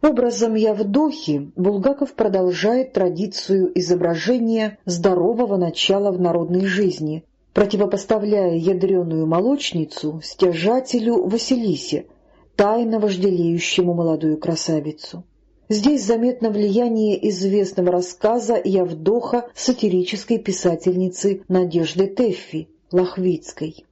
Образом Явдохи Булгаков продолжает традицию изображения здорового начала в народной жизни, противопоставляя ядреную молочницу стяжателю Василисе, тайно вожделеющему молодую красавицу. Здесь заметно влияние известного рассказа Явдоха сатирической писательницы Надежды Теффи, Лохвицкой.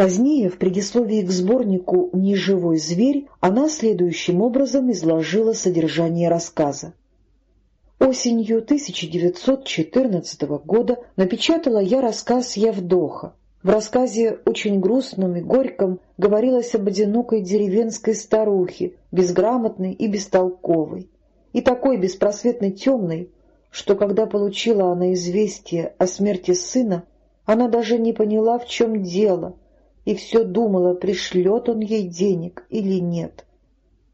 Позднее, в предисловии к сборнику «Неживой зверь», она следующим образом изложила содержание рассказа. Осенью 1914 года напечатала я рассказ «Явдоха». В рассказе очень грустном и горьком говорилось об одинокой деревенской старухе, безграмотной и бестолковой, и такой беспросветно темной, что когда получила она известие о смерти сына, она даже не поняла, в чем дело, и все думала, пришлет он ей денег или нет.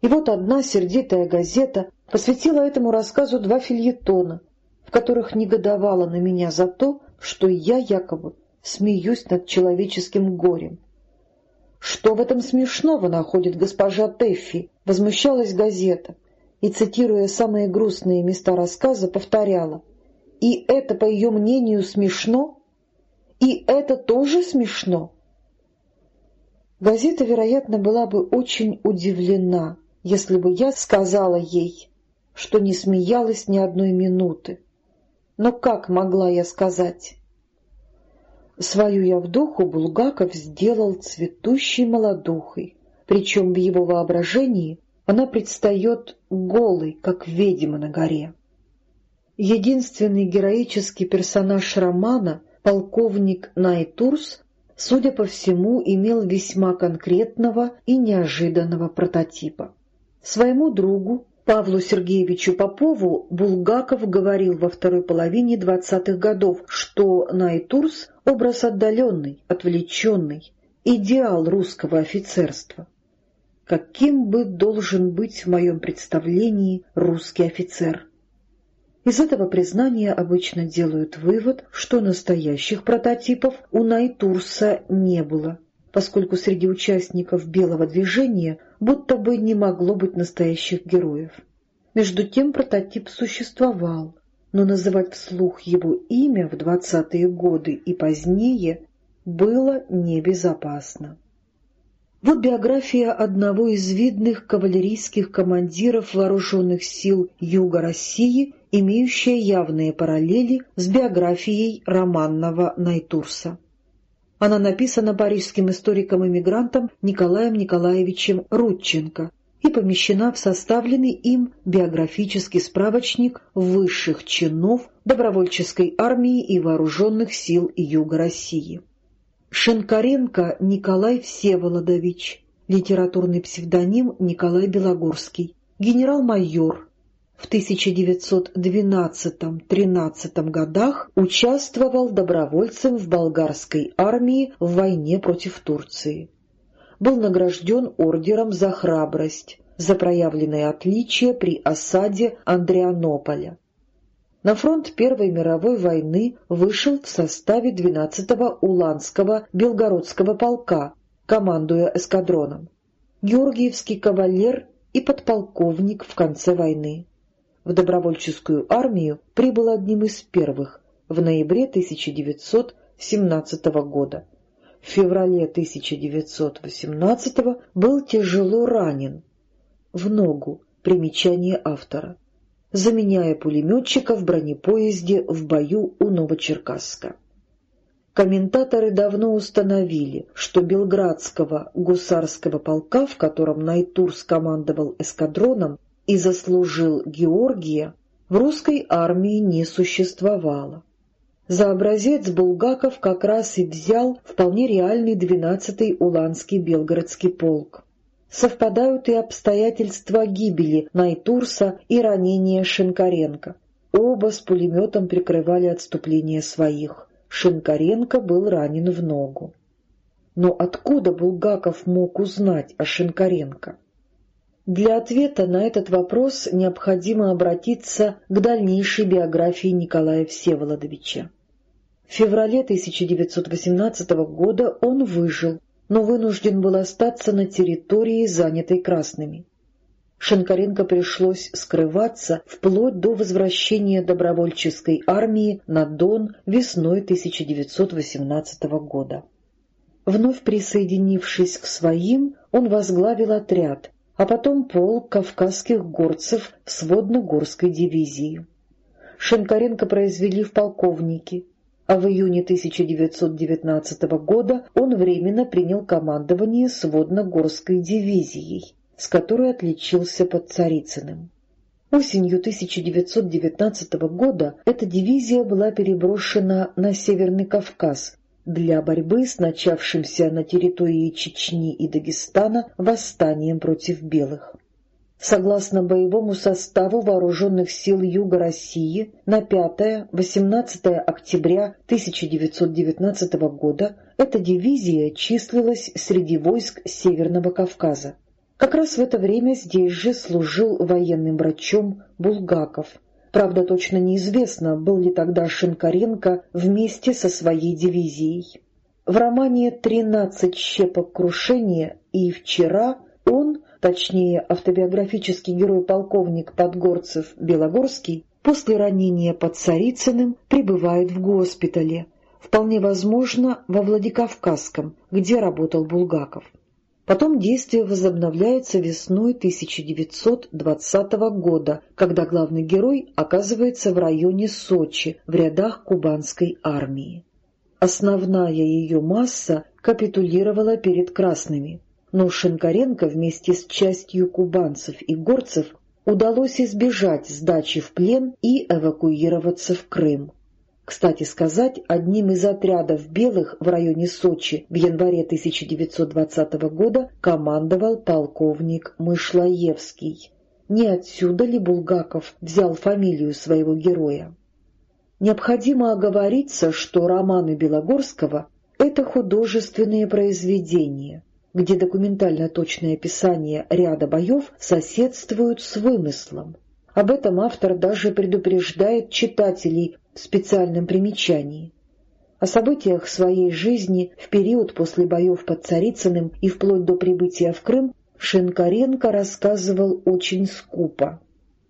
И вот одна сердитая газета посвятила этому рассказу два фильетона, в которых негодовала на меня за то, что я якобы смеюсь над человеческим горем. «Что в этом смешного находит госпожа Теффи?» — возмущалась газета и, цитируя самые грустные места рассказа, повторяла. «И это, по ее мнению, смешно? И это тоже смешно?» Газета, вероятно, была бы очень удивлена, если бы я сказала ей, что не смеялась ни одной минуты. Но как могла я сказать? Свою Явдоху Булгаков сделал цветущей молодухой, причем в его воображении она предстает голой, как ведьма на горе. Единственный героический персонаж романа, полковник Найтурс, судя по всему, имел весьма конкретного и неожиданного прототипа. Своему другу, Павлу Сергеевичу Попову, Булгаков говорил во второй половине двадцатых годов, что Найтурс — образ отдаленный, отвлеченный, идеал русского офицерства. Каким бы должен быть в моем представлении русский офицер? Из этого признания обычно делают вывод, что настоящих прототипов у Найтурса не было, поскольку среди участников белого движения будто бы не могло быть настоящих героев. Между тем прототип существовал, но называть вслух его имя в двадцатые годы и позднее было небезопасно. Вот биография одного из видных кавалерийских командиров вооруженных сил Юга России имеющая явные параллели с биографией романного Найтурса. Она написана парижским историком-эмигрантом Николаем Николаевичем Рудченко и помещена в составленный им биографический справочник высших чинов добровольческой армии и вооруженных сил Юга России. Шинкаренко Николай Всеволодович, литературный псевдоним Николай Белогорский, генерал-майор, в 1912-13 годах участвовал добровольцем в болгарской армии в войне против Турции. Был награжден ордером за храбрость, за проявленное отличие при осаде Андрианополя. На фронт Первой мировой войны вышел в составе 12-го Уланского Белгородского полка, командуя эскадроном. Георгиевский кавалер и подполковник в конце войны в добровольческую армию прибыл одним из первых в ноябре 1917 года. В феврале 1918 был тяжело ранен в ногу, примечание автора, заменяя пулеметчика в бронепоезде в бою у Новочеркасска. Комментаторы давно установили, что Белградского гусарского полка, в котором Найтур скомандовал эскадроном, и заслужил Георгия, в русской армии не существовало. За образец Булгаков как раз и взял вполне реальный 12-й Уланский Белгородский полк. Совпадают и обстоятельства гибели Найтурса и ранения Шинкаренко. Оба с пулеметом прикрывали отступление своих. Шинкаренко был ранен в ногу. Но откуда Булгаков мог узнать о Шинкаренко? Для ответа на этот вопрос необходимо обратиться к дальнейшей биографии Николая Всеволодовича. В феврале 1918 года он выжил, но вынужден был остаться на территории, занятой красными. Шинкаренко пришлось скрываться вплоть до возвращения добровольческой армии на Дон весной 1918 года. Вновь присоединившись к своим, он возглавил отряд, а потом полк кавказских горцев в сводно-горской дивизии. Шинкаренко произвели в полковники, а в июне 1919 года он временно принял командование сводно-горской дивизией, с которой отличился под Царицыным. Осенью 1919 года эта дивизия была переброшена на Северный Кавказ для борьбы с начавшимся на территории Чечни и Дагестана восстанием против белых. Согласно боевому составу Вооруженных сил Юга России на 5-18 октября 1919 года эта дивизия числилась среди войск Северного Кавказа. Как раз в это время здесь же служил военным врачом Булгаков. Правда, точно неизвестно, был ли тогда Шинкаренко вместе со своей дивизией. В романе «Тринадцать щепок крушения» и «Вчера» он, точнее автобиографический герой-полковник Подгорцев Белогорский, после ранения под Царицыным пребывает в госпитале, вполне возможно, во Владикавказском, где работал Булгаков. Потом действие возобновляется весной 1920 года, когда главный герой оказывается в районе Сочи, в рядах кубанской армии. Основная ее масса капитулировала перед красными, но Шинкаренко вместе с частью кубанцев и горцев удалось избежать сдачи в плен и эвакуироваться в Крым. Кстати сказать, одним из отрядов белых в районе Сочи в январе 1920 года командовал полковник Мышлаевский. Не отсюда ли Булгаков взял фамилию своего героя? Необходимо оговориться, что романы Белогорского — это художественные произведения, где документально точное описание ряда боев соседствуют с вымыслом. Об этом автор даже предупреждает читателей в специальном примечании. О событиях своей жизни в период после боев под Царицыным и вплоть до прибытия в Крым Шинкаренко рассказывал очень скупо.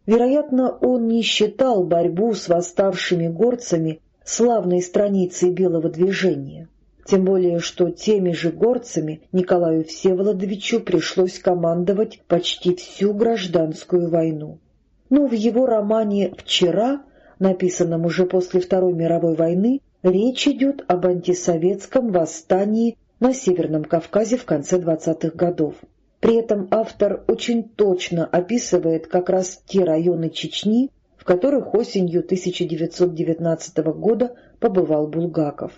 Вероятно, он не считал борьбу с восставшими горцами славной страницей белого движения. Тем более, что теми же горцами Николаю Всеволодовичу пришлось командовать почти всю гражданскую войну. Но в его романе «Вчера» написанном уже после Второй мировой войны, речь идет об антисоветском восстании на Северном Кавказе в конце 20-х годов. При этом автор очень точно описывает как раз те районы Чечни, в которых осенью 1919 года побывал Булгаков.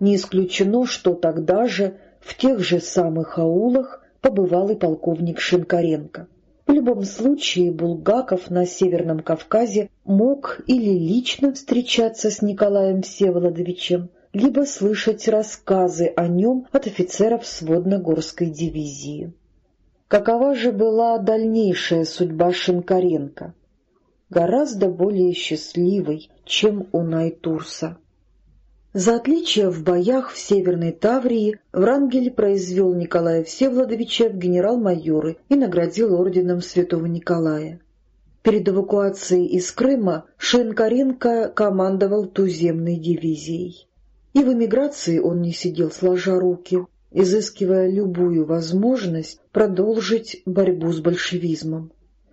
Не исключено, что тогда же в тех же самых аулах побывал и полковник Шинкаренко. В любом случае Булгаков на Северном Кавказе мог или лично встречаться с Николаем Всеволодовичем, либо слышать рассказы о нем от офицеров сводно-горской дивизии. Какова же была дальнейшая судьба Шинкаренко? Гораздо более счастливой, чем у Найтурса. За отличие в боях в Северной Таврии Врангель произвел Николая Всеволодовича в генерал-майоры и наградил орденом святого Николая. Перед эвакуацией из Крыма Шенкаренко командовал туземной дивизией. И в эмиграции он не сидел сложа руки, изыскивая любую возможность продолжить борьбу с большевизмом.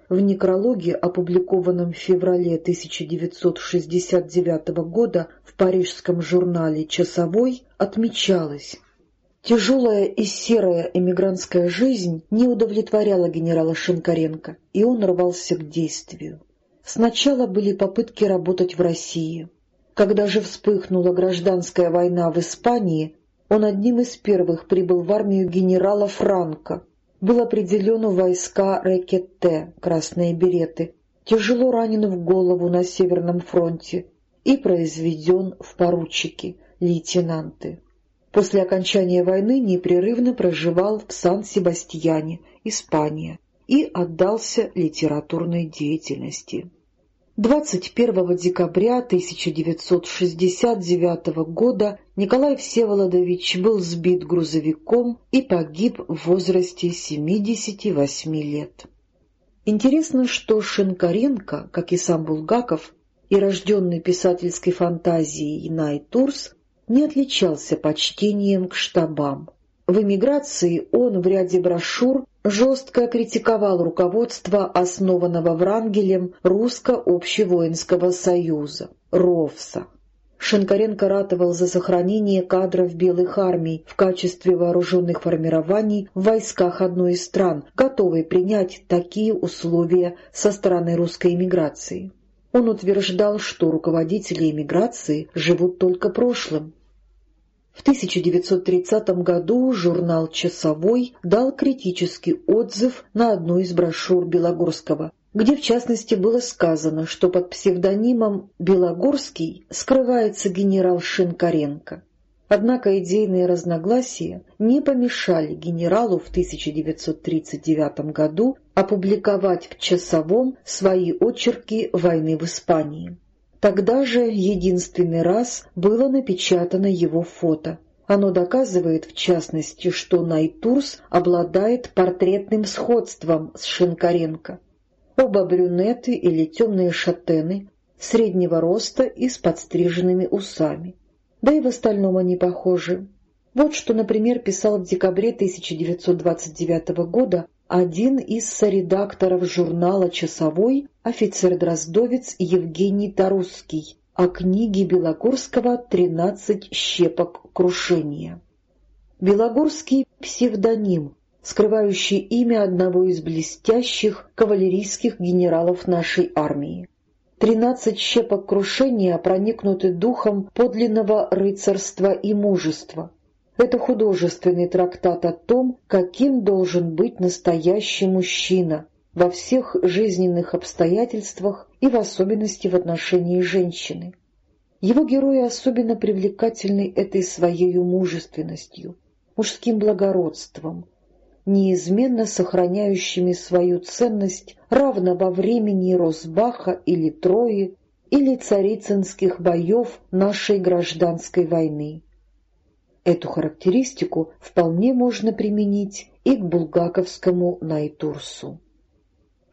В некрологе, опубликованном в феврале 1969 года в парижском журнале «Часовой», отмечалось Тяжелая и серая эмигрантская жизнь не удовлетворяла генерала Шинкаренко, и он рвался к действию. Сначала были попытки работать в России. Когда же вспыхнула гражданская война в Испании, он одним из первых прибыл в армию генерала Франко, был определен в войска Рекетте, красные береты, тяжело ранен в голову на Северном фронте и произведен в поручики, лейтенанты. После окончания войны непрерывно проживал в Сан-Себастьяне, Испания, и отдался литературной деятельности. 21 декабря 1969 года Николай Всеволодович был сбит грузовиком и погиб в возрасте 78 лет. Интересно, что Шинкаренко, как и сам Булгаков, и рожденный писательской фантазией Найтурс, не отличался почтением к штабам. В эмиграции он в ряде брошюр жестко критиковал руководство основанного Врангелем Русско-общевоинского союза, РОВСа. Шинкаренко ратовал за сохранение кадров белых армий в качестве вооруженных формирований в войсках одной из стран, готовой принять такие условия со стороны русской эмиграции. Он утверждал, что руководители эмиграции живут только прошлым. В 1930 году журнал «Часовой» дал критический отзыв на одну из брошюр Белогорского, где в частности было сказано, что под псевдонимом Белогорский скрывается генерал Шинкаренко. Однако идейные разногласия не помешали генералу в 1939 году опубликовать в «Часовом» свои очерки войны в Испании. Тогда же единственный раз было напечатано его фото. Оно доказывает, в частности, что Найтурс обладает портретным сходством с Шинкаренко. Оба брюнеты или темные шатены, среднего роста и с подстриженными усами. Да и в остальном они похожи. Вот что, например, писал в декабре 1929 года один из соредакторов журнала «Часовой» офицер-дроздовец Евгений Тарусский о книге Белогорского «Тринадцать щепок крушения». Белогорский — псевдоним, скрывающий имя одного из блестящих кавалерийских генералов нашей армии. Тринадцать щепок крушения проникнуты духом подлинного рыцарства и мужества. Это художественный трактат о том, каким должен быть настоящий мужчина во всех жизненных обстоятельствах и в особенности в отношении женщины. Его герои особенно привлекательны этой своей мужественностью, мужским благородством, неизменно сохраняющими свою ценность равно во времени Росбаха или Трои или царицынских боев нашей гражданской войны. Эту характеристику вполне можно применить и к булгаковскому Найтурсу.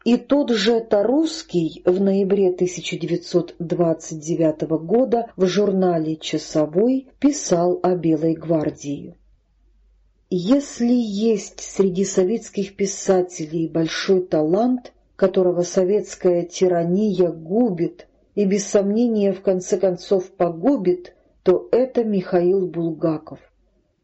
И тот же Тарусский в ноябре 1929 года в журнале «Часовой» писал о Белой гвардии. Если есть среди советских писателей большой талант, которого советская тирания губит и без сомнения в конце концов погубит, то это Михаил Булгаков.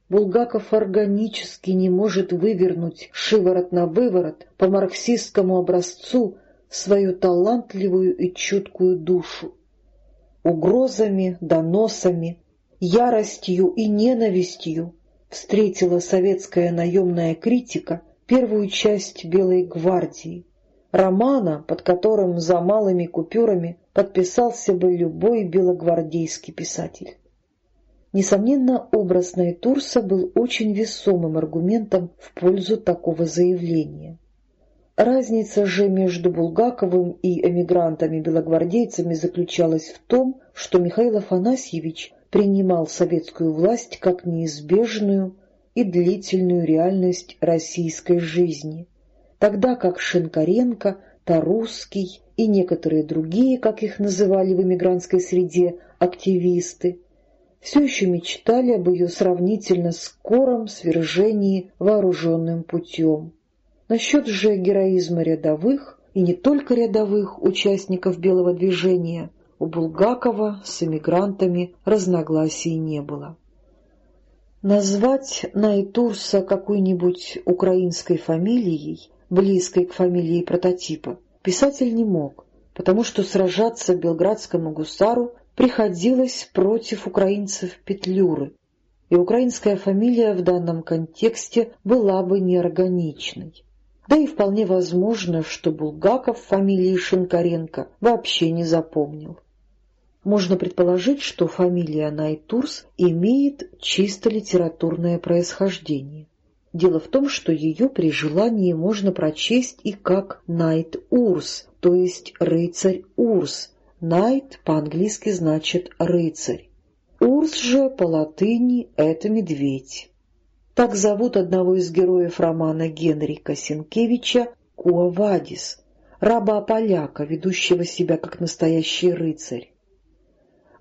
Булгаков органически не может вывернуть шиворот на выворот по марксистскому образцу свою талантливую и чуткую душу. Угрозами, доносами, яростью и ненавистью встретила советская наемная критика первую часть «Белой гвардии», романа, под которым за малыми купюрами подписался бы любой белогвардейский писатель. Несомненно, образ Найтурса был очень весомым аргументом в пользу такого заявления. Разница же между Булгаковым и эмигрантами-белогвардейцами заключалась в том, что Михаил Афанасьевич принимал советскую власть как неизбежную и длительную реальность российской жизни, тогда как Шинкаренко, Тарусский и некоторые другие, как их называли в эмигрантской среде, активисты, все еще мечтали об ее сравнительно скором свержении вооруженным путем. Насчет же героизма рядовых, и не только рядовых участников белого движения – у Булгакова с эмигрантами разногласий не было. Назвать Найтурса какой-нибудь украинской фамилией, близкой к фамилии прототипа, писатель не мог, потому что сражаться белградскому гусару приходилось против украинцев Петлюры, и украинская фамилия в данном контексте была бы неорганичной. Да и вполне возможно, что Булгаков фамилии Шинкаренко вообще не запомнил. Можно предположить, что фамилия Найтурс имеет чисто литературное происхождение. Дело в том, что ее при желании можно прочесть и как Найт Урс, то есть рыцарь Урс. Найт по-английски значит рыцарь. Урс же по латыни — это медведь. Так зовут одного из героев романа Генрика Сенкевича Куавадис, раба-поляка, ведущего себя как настоящий рыцарь.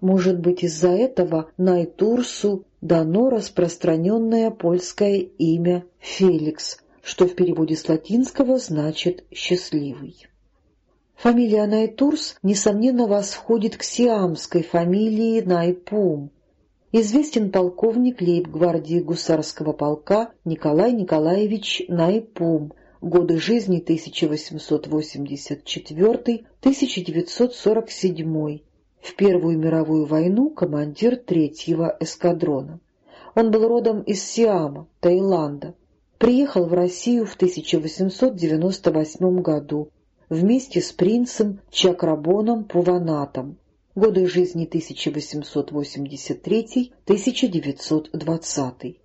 Может быть, из-за этого Найтурсу дано распространенное польское имя Феликс, что в переводе с латинского значит «счастливый». Фамилия Найтурс, несомненно, восходит к сиамской фамилии Найпум. Известен полковник лейб-гвардии гусарского полка Николай Николаевич Найпум, годы жизни 1884-1947, в Первую мировую войну командир третьего эскадрона. Он был родом из Сиама, Таиланда. Приехал в Россию в 1898 году вместе с принцем Чакрабоном Пуванатом. Годы жизни 1883-1920.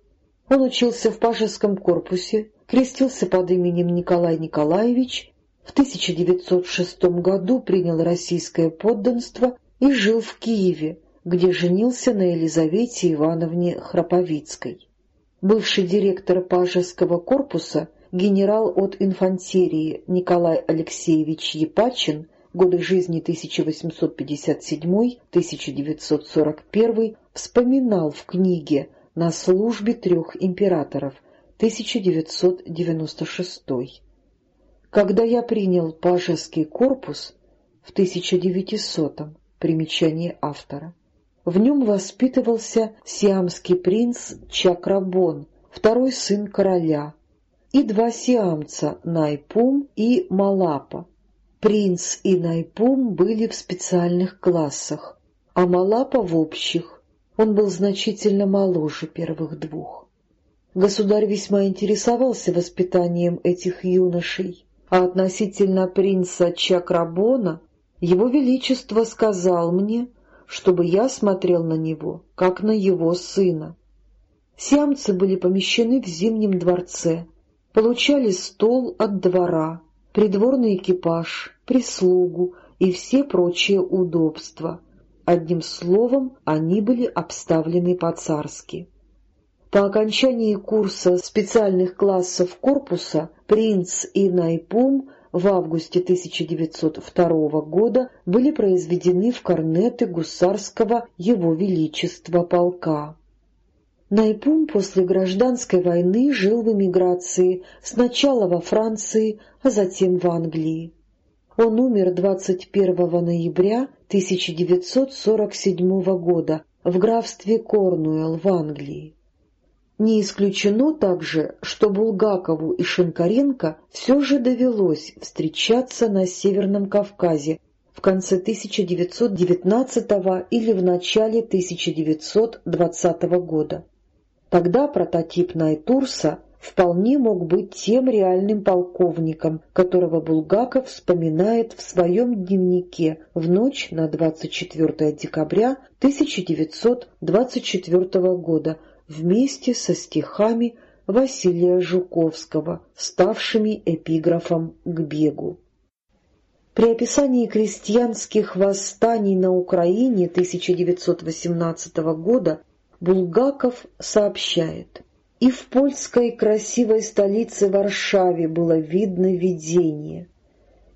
Он учился в пажеском корпусе, крестился под именем Николай Николаевич, в 1906 году принял российское подданство и жил в Киеве, где женился на Елизавете Ивановне Храповицкой. Бывший директор Пажеского корпуса, генерал от инфантерии Николай Алексеевич Епачин, годы жизни 1857-1941, вспоминал в книге «На службе трех императоров» 1996. Когда я принял Пажеский корпус в 1900 Примечание автора. В нем воспитывался сиамский принц Чакрабон, второй сын короля, и два сиамца Найпум и Малапа. Принц и Найпум были в специальных классах, а Малапа в общих. Он был значительно моложе первых двух. Государь весьма интересовался воспитанием этих юношей, а относительно принца Чакрабона его Величество сказал мне, чтобы я смотрел на него, как на его сына. Сиамцы были помещены в Зимнем дворце, получали стол от двора, придворный экипаж, прислугу и все прочие удобства. Одним словом, они были обставлены по-царски. По окончании курса специальных классов корпуса принц и Найпум в августе 1902 года были произведены в корнеты гусарского Его Величества полка. Найпум после гражданской войны жил в эмиграции, сначала во Франции, а затем в Англии. Он умер 21 ноября 1947 года в графстве Корнуэлл в Англии. Не исключено также, что Булгакову и Шинкаренко все же довелось встречаться на Северном Кавказе в конце 1919 или в начале 1920 года. Тогда прототип Найтурса вполне мог быть тем реальным полковником, которого Булгаков вспоминает в своем дневнике в ночь на 24 декабря 1924 года, вместе со стихами Василия Жуковского, ставшими эпиграфом к бегу. При описании крестьянских восстаний на Украине 1918 года Булгаков сообщает «И в польской красивой столице Варшаве было видно видение.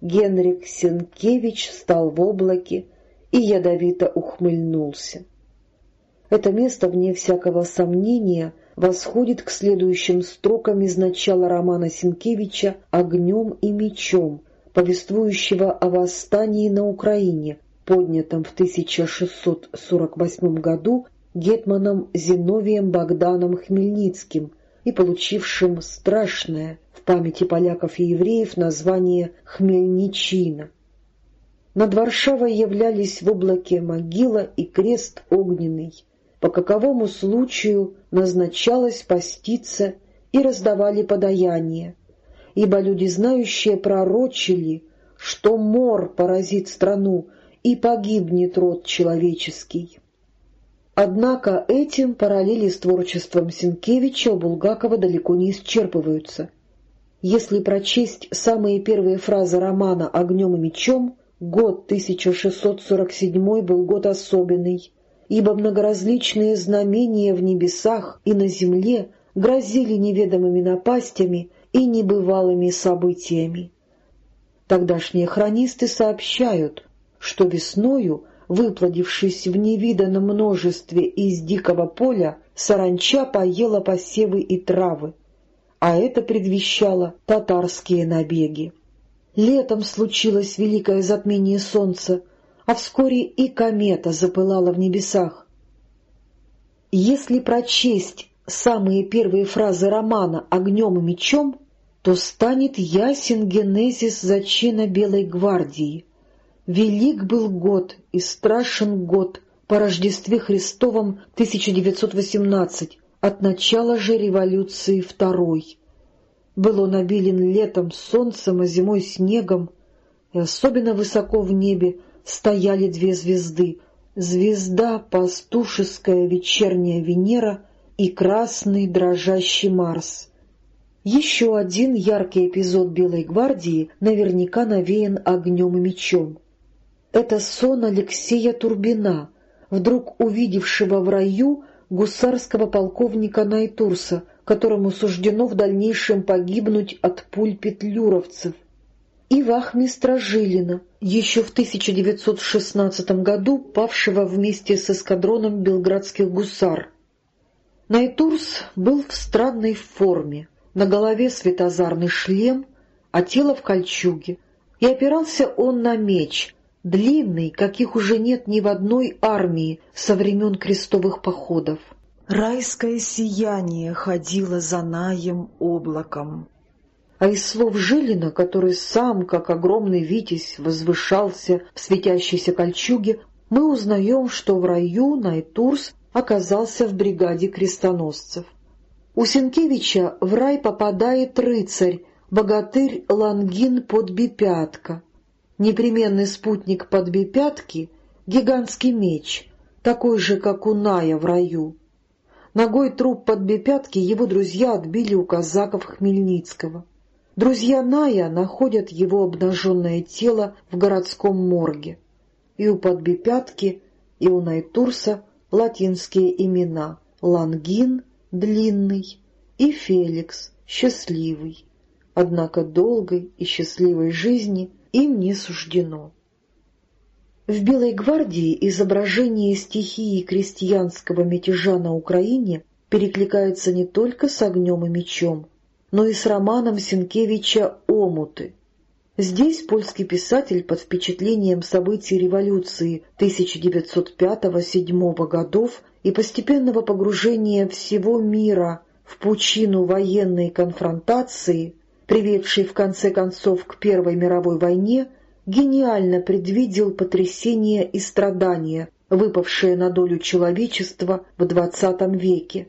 Генрик Сенкевич встал в облаке и ядовито ухмыльнулся. Это место, вне всякого сомнения, восходит к следующим строкам из начала романа Сенкевича «Огнем и мечом», повествующего о восстании на Украине, поднятом в 1648 году гетманом Зиновием Богданом Хмельницким и получившим страшное в памяти поляков и евреев название «Хмельничина». Над Варшавой являлись в облаке могила и крест огненный, по каковому случаю назначалось поститься и раздавали подаяние, ибо люди, знающие, пророчили, что мор поразит страну и погибнет род человеческий. Однако этим параллели с творчеством Сенкевича Булгакова далеко не исчерпываются. Если прочесть самые первые фразы романа «Огнем и мечом», год 1647 был год особенный, ибо многоразличные знамения в небесах и на земле грозили неведомыми напастями и небывалыми событиями. Тогдашние хронисты сообщают, что весною, выплодившись в невиданном множестве из дикого поля, саранча поела посевы и травы, а это предвещало татарские набеги. Летом случилось великое затмение солнца, а вскоре и комета запылала в небесах. Если прочесть самые первые фразы романа «Огнем и мечом», то станет ясен генезис зачина Белой гвардии. Велик был год и страшен год по Рождестве Христовом 1918, от начала же революции второй. Был он обилен летом солнцем, а зимой снегом, и особенно высоко в небе стояли две звезды — звезда пастушеская вечерняя Венера и красный дрожащий Марс. Еще один яркий эпизод Белой гвардии наверняка навеян огнем и мечом. Это сон Алексея Турбина, вдруг увидевшего в раю гусарского полковника Найтурса, которому суждено в дальнейшем погибнуть от пуль петлюровцев, и вахмистра Жилина, еще в 1916 году павшего вместе с эскадроном белградских гусар. Найтурс был в странной форме, на голове светозарный шлем, а тело в кольчуге, и опирался он на меч, длинный, каких уже нет ни в одной армии со времен крестовых походов. Райское сияние ходило за наем облаком. А из слов Жилина, который сам, как огромный витязь, возвышался в светящейся кольчуге, мы узнаем, что в раю Найтурс оказался в бригаде крестоносцев. У Сенкевича в рай попадает рыцарь, богатырь Лангин Подбипятка. Непременный спутник Подбипятки — гигантский меч, такой же, как у Ная в раю. Ногой труп Подбипятки его друзья отбили у казаков Хмельницкого. Друзья Ная находят его обнаженное тело в городском морге. И у Подбипятки, и у Найтурса латинские имена — Лангин — длинный, и Феликс, счастливый. Однако долгой и счастливой жизни им не суждено. В «Белой гвардии» изображение стихии крестьянского мятежа на Украине перекликается не только с огнем и мечом, но и с романом Сенкевича «Омуты». Здесь польский писатель под впечатлением событий революции 1905-1907 годов и постепенного погружения всего мира в пучину военной конфронтации, приведшей в конце концов к Первой мировой войне, гениально предвидел потрясения и страдания, выпавшие на долю человечества в XX веке.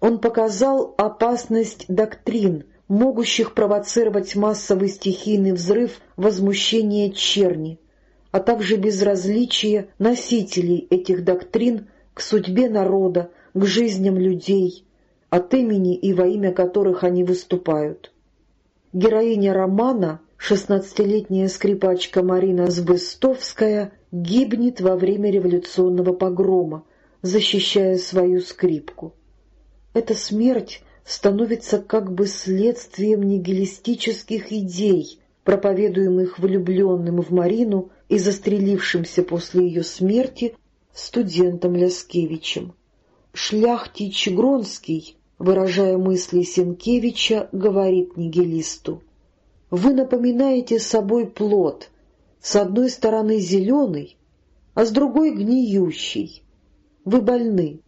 Он показал опасность доктрин, могущих провоцировать массовый стихийный взрыв возмущения черни, а также безразличие носителей этих доктрин к судьбе народа, к жизням людей, от имени и во имя которых они выступают. Героиня романа, шестнадцатилетняя скрипачка Марина Збыстовская, гибнет во время революционного погрома, защищая свою скрипку. Эта смерть становится как бы следствием нигилистических идей, проповедуемых влюбленным в Марину и застрелившимся после ее смерти студентом Ляскевичем. Шляхтич Гронский, выражая мысли Сенкевича, говорит нигилисту, «Вы напоминаете собой плод, с одной стороны зеленый, а с другой гниющий. Вы больны».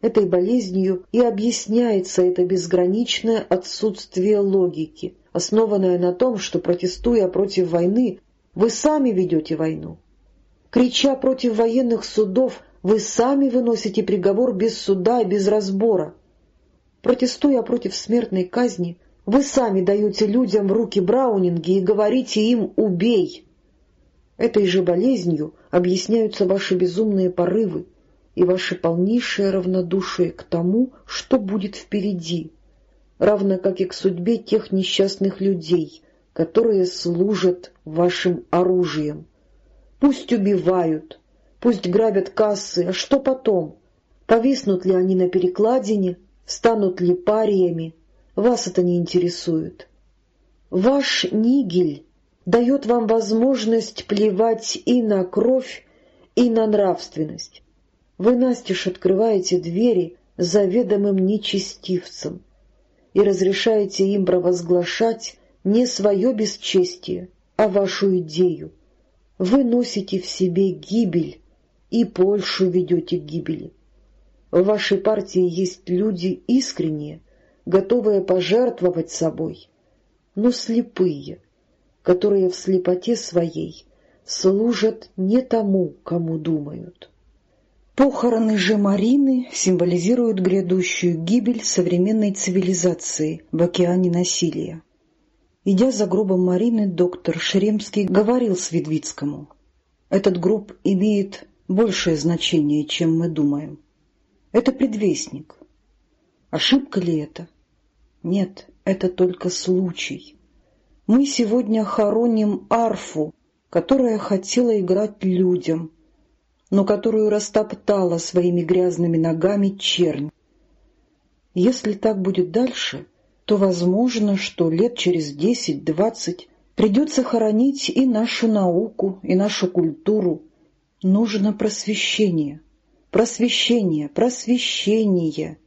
Этой болезнью и объясняется это безграничное отсутствие логики, основанное на том, что, протестуя против войны, вы сами ведете войну. Крича против военных судов, вы сами выносите приговор без суда и без разбора. Протестуя против смертной казни, вы сами даете людям руки браунинги и говорите им «убей». Этой же болезнью объясняются ваши безумные порывы и ваше полнейшее равнодушие к тому, что будет впереди, равно как и к судьбе тех несчастных людей, которые служат вашим оружием. Пусть убивают, пусть грабят кассы, а что потом? Повиснут ли они на перекладине, станут ли париями? Вас это не интересует. Ваш нигель дает вам возможность плевать и на кровь, и на нравственность. Вы настежь открываете двери заведомым нечестивцам и разрешаете им провозглашать не свое бесчестие, а вашу идею. Вы носите в себе гибель и Польшу ведете к гибели. В вашей партии есть люди искренние, готовые пожертвовать собой, но слепые, которые в слепоте своей служат не тому, кому думают. Похороны же Марины символизируют грядущую гибель современной цивилизации в океане насилия. Идя за гробом Марины, доктор Шеремский говорил Свидвицкому, «Этот гроб имеет большее значение, чем мы думаем. Это предвестник. Ошибка ли это? Нет, это только случай. Мы сегодня хороним арфу, которая хотела играть людям, но которую растоптала своими грязными ногами чернь. Если так будет дальше, то возможно, что лет через десять-двадцать придется хоронить и нашу науку, и нашу культуру. Нужно просвещение, просвещение, просвещение.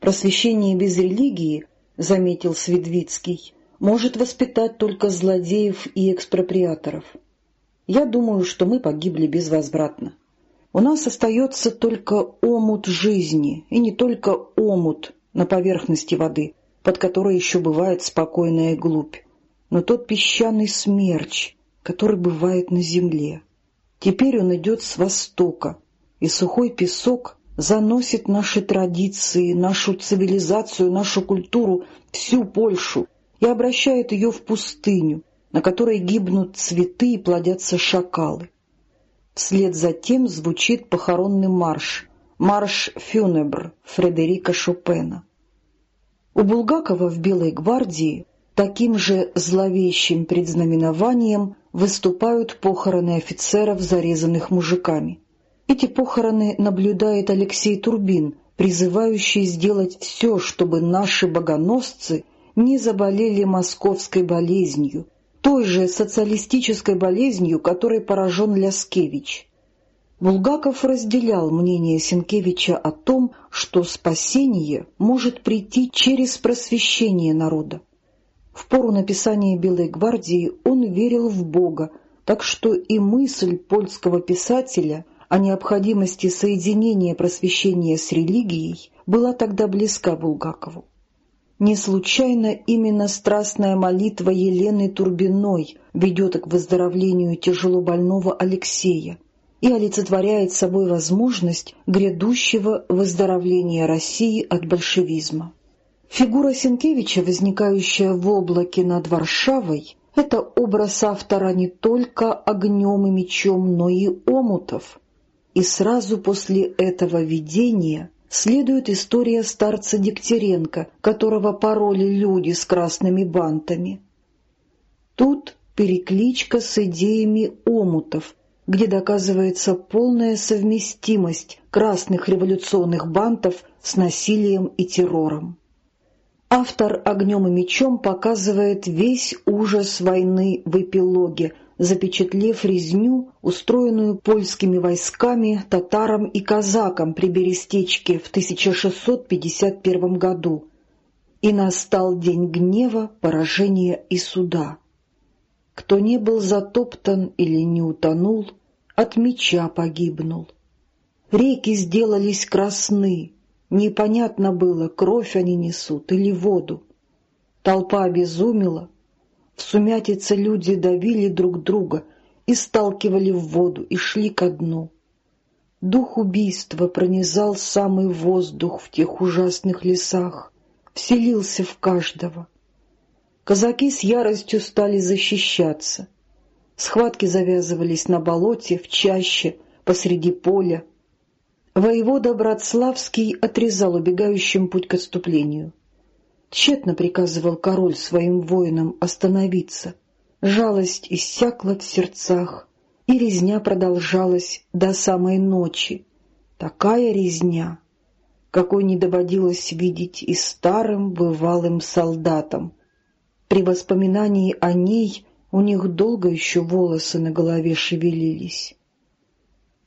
Просвещение без религии, заметил Свидвицкий, может воспитать только злодеев и экспроприаторов. Я думаю, что мы погибли безвозвратно. У нас остается только омут жизни, и не только омут на поверхности воды, под которой еще бывает спокойная глубь, но тот песчаный смерч, который бывает на земле. Теперь он идет с востока, и сухой песок заносит наши традиции, нашу цивилизацию, нашу культуру, всю Польшу, и обращает ее в пустыню, на которой гибнут цветы и плодятся шакалы. Вслед за тем звучит похоронный марш, марш «Фюнебр» Фредерика Шопена. У Булгакова в «Белой гвардии» таким же зловещим предзнаменованием выступают похороны офицеров, зарезанных мужиками. Эти похороны наблюдает Алексей Турбин, призывающий сделать все, чтобы наши богоносцы не заболели московской болезнью, той же социалистической болезнью, которой поражен Ляскевич. Булгаков разделял мнение Сенкевича о том, что спасение может прийти через просвещение народа. В пору написания «Белой гвардии» он верил в Бога, так что и мысль польского писателя о необходимости соединения просвещения с религией была тогда близка Булгакову. Не случайно именно страстная молитва Елены Турбиной ведет к выздоровлению тяжело больного Алексея и олицетворяет собой возможность грядущего выздоровления России от большевизма. Фигура Сенкевича, возникающая в облаке над Варшавой, это образ автора не только огнем и мечом, но и омутов. И сразу после этого видения следует история старца Дегтяренко, которого пороли люди с красными бантами. Тут перекличка с идеями омутов, где доказывается полная совместимость красных революционных бантов с насилием и террором. Автор «Огнем и мечом» показывает весь ужас войны в эпилоге, запечатлев резню, устроенную польскими войсками, татарам и казакам при Берестечке в 1651 году. И настал день гнева, поражения и суда. Кто не был затоптан или не утонул, от меча погибнул. Реки сделались красны, непонятно было, кровь они несут или воду. Толпа обезумела, в сумятице люди давили друг друга и сталкивали в воду, и шли ко дну. Дух убийства пронизал самый воздух в тех ужасных лесах, вселился в каждого. Казаки с яростью стали защищаться. Схватки завязывались на болоте, в чаще, посреди поля. Воевода Братславский отрезал убегающим путь к отступлению. Тщетно приказывал король своим воинам остановиться. Жалость иссякла в сердцах, и резня продолжалась до самой ночи. Такая резня, какой не доводилось видеть и старым бывалым солдатам. При воспоминании о ней у них долго еще волосы на голове шевелились.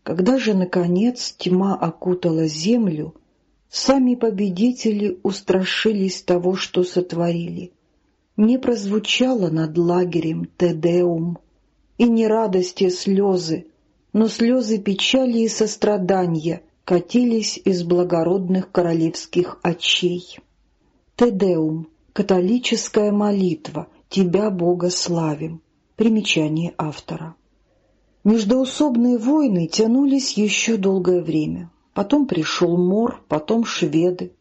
Когда же, наконец, тьма окутала землю, сами победители устрашились того, что сотворили. Не прозвучало над лагерем «Тедеум», и не радости слезы, но слезы печали и сострадания катились из благородных королевских очей. «Тедеум» — католическая молитва, «Тебя, Бога, славим». Примечание автора. Междоусобные войны тянулись еще долгое время. Потом пришел мор, потом шведы.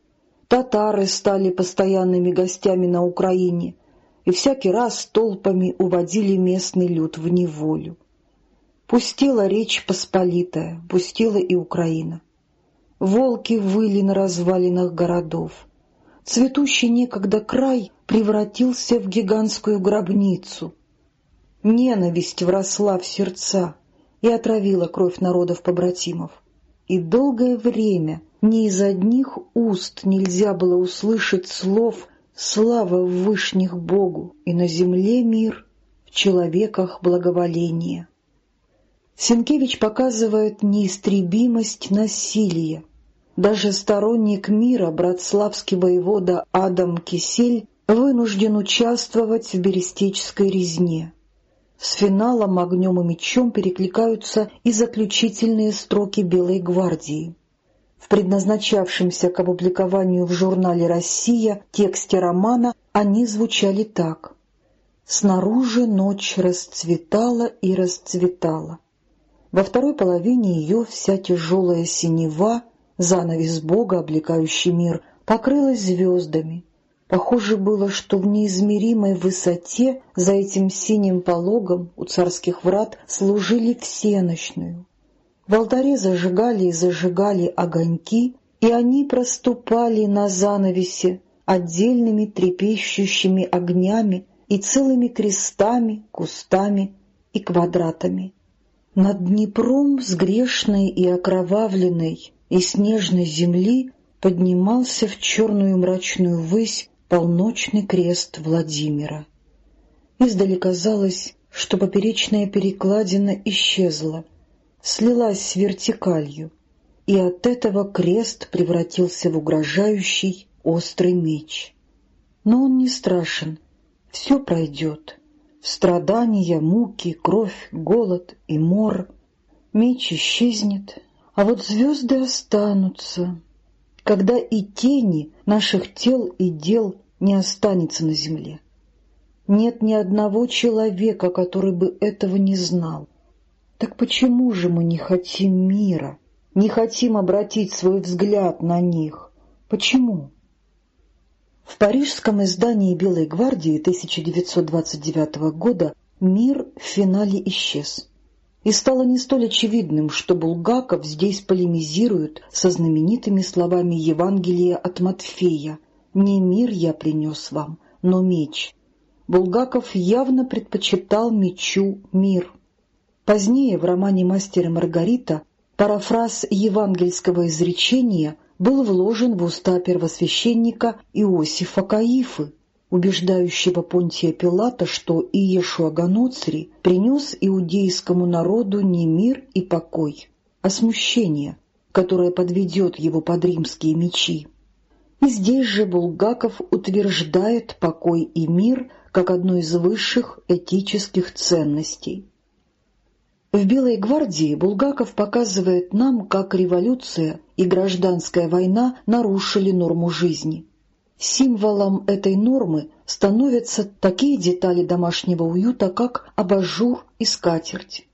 Татары стали постоянными гостями на Украине и всякий раз толпами уводили местный люд в неволю. Пустила Речь Посполитая, пустила и Украина. Волки выли на развалинах городов. Цветущий некогда край превратился в гигантскую гробницу — Ненависть вросла в сердца и отравила кровь народов-побратимов. И долгое время ни из одних уст нельзя было услышать слов «Слава в вышних Богу, и на земле мир, в человеках благоволение». Сенкевич показывает неистребимость насилия. Даже сторонник мира, братславский воевода Адам Кисель, вынужден участвовать в берестической резне. С финалом «Огнем и мечом» перекликаются и заключительные строки «Белой гвардии». В предназначавшемся к опубликованию в журнале «Россия» тексте романа они звучали так. «Снаружи ночь расцветала и расцветала. Во второй половине ее вся тяжелая синева, занавес Бога, облекающий мир, покрылась звездами, Похоже было, что в неизмеримой высоте за этим синим пологом у царских врат служили всеночную. В алтаре зажигали и зажигали огоньки, и они проступали на занавесе отдельными трепещущими огнями и целыми крестами, кустами и квадратами. Над Днепром с грешной и окровавленной и снежной земли поднимался в черную мрачную высь полночный крест Владимира. Издали казалось, что поперечная перекладина исчезла, слилась с вертикалью, и от этого крест превратился в угрожающий острый меч. Но он не страшен, все пройдет. Страдания, муки, кровь, голод и мор. Меч исчезнет, а вот звезды останутся, когда и тени наших тел и дел не останется на земле. Нет ни одного человека, который бы этого не знал. Так почему же мы не хотим мира, не хотим обратить свой взгляд на них? Почему? В парижском издании «Белой гвардии» 1929 года мир в финале исчез. И стало не столь очевидным, что Булгаков здесь полемизирует со знаменитыми словами Евангелия от Матфея «Не мир я принес вам, но меч». Булгаков явно предпочитал мечу мир. Позднее в романе «Мастер и Маргарита» парафраз евангельского изречения был вложен в уста первосвященника Иосифа Каифы, убеждающего Понтия Пилата, что Иешуа Ганоцри принес иудейскому народу не мир и покой, а смущение, которое подведет его под римские мечи. И здесь же Булгаков утверждает покой и мир как одну из высших этических ценностей. В «Белой гвардии» Булгаков показывает нам, как революция и гражданская война нарушили норму жизни. Символом этой нормы становятся такие детали домашнего уюта, как абажур и скатерть.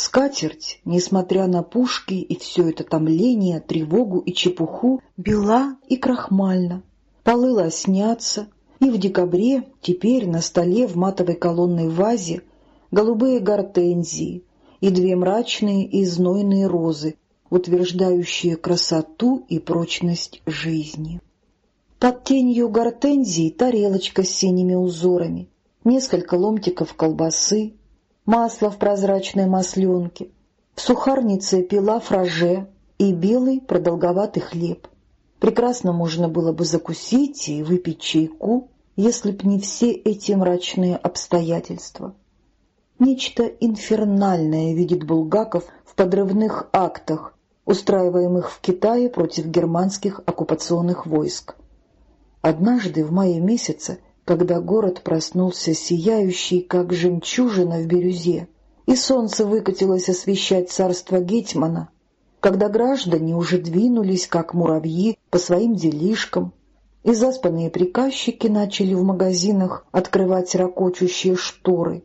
Скатерть, несмотря на пушки и все это томление, тревогу и чепуху, бела и крахмальна. Полы лоснятся, и в декабре теперь на столе в матовой колонной вазе голубые гортензии и две мрачные и знойные розы, утверждающие красоту и прочность жизни. Под тенью гортензии тарелочка с синими узорами, несколько ломтиков колбасы, масло в прозрачной масленке, в сухарнице пила фраже и белый продолговатый хлеб. Прекрасно можно было бы закусить и выпить чайку, если б не все эти мрачные обстоятельства. Нечто инфернальное видит Булгаков в подрывных актах, устраиваемых в Китае против германских оккупационных войск. Однажды в мае месяце, когда город проснулся сияющий, как жемчужина в бирюзе, и солнце выкатилось освещать царство Гетьмана, когда граждане уже двинулись, как муравьи, по своим делишкам, и заспанные приказчики начали в магазинах открывать ракочущие шторы,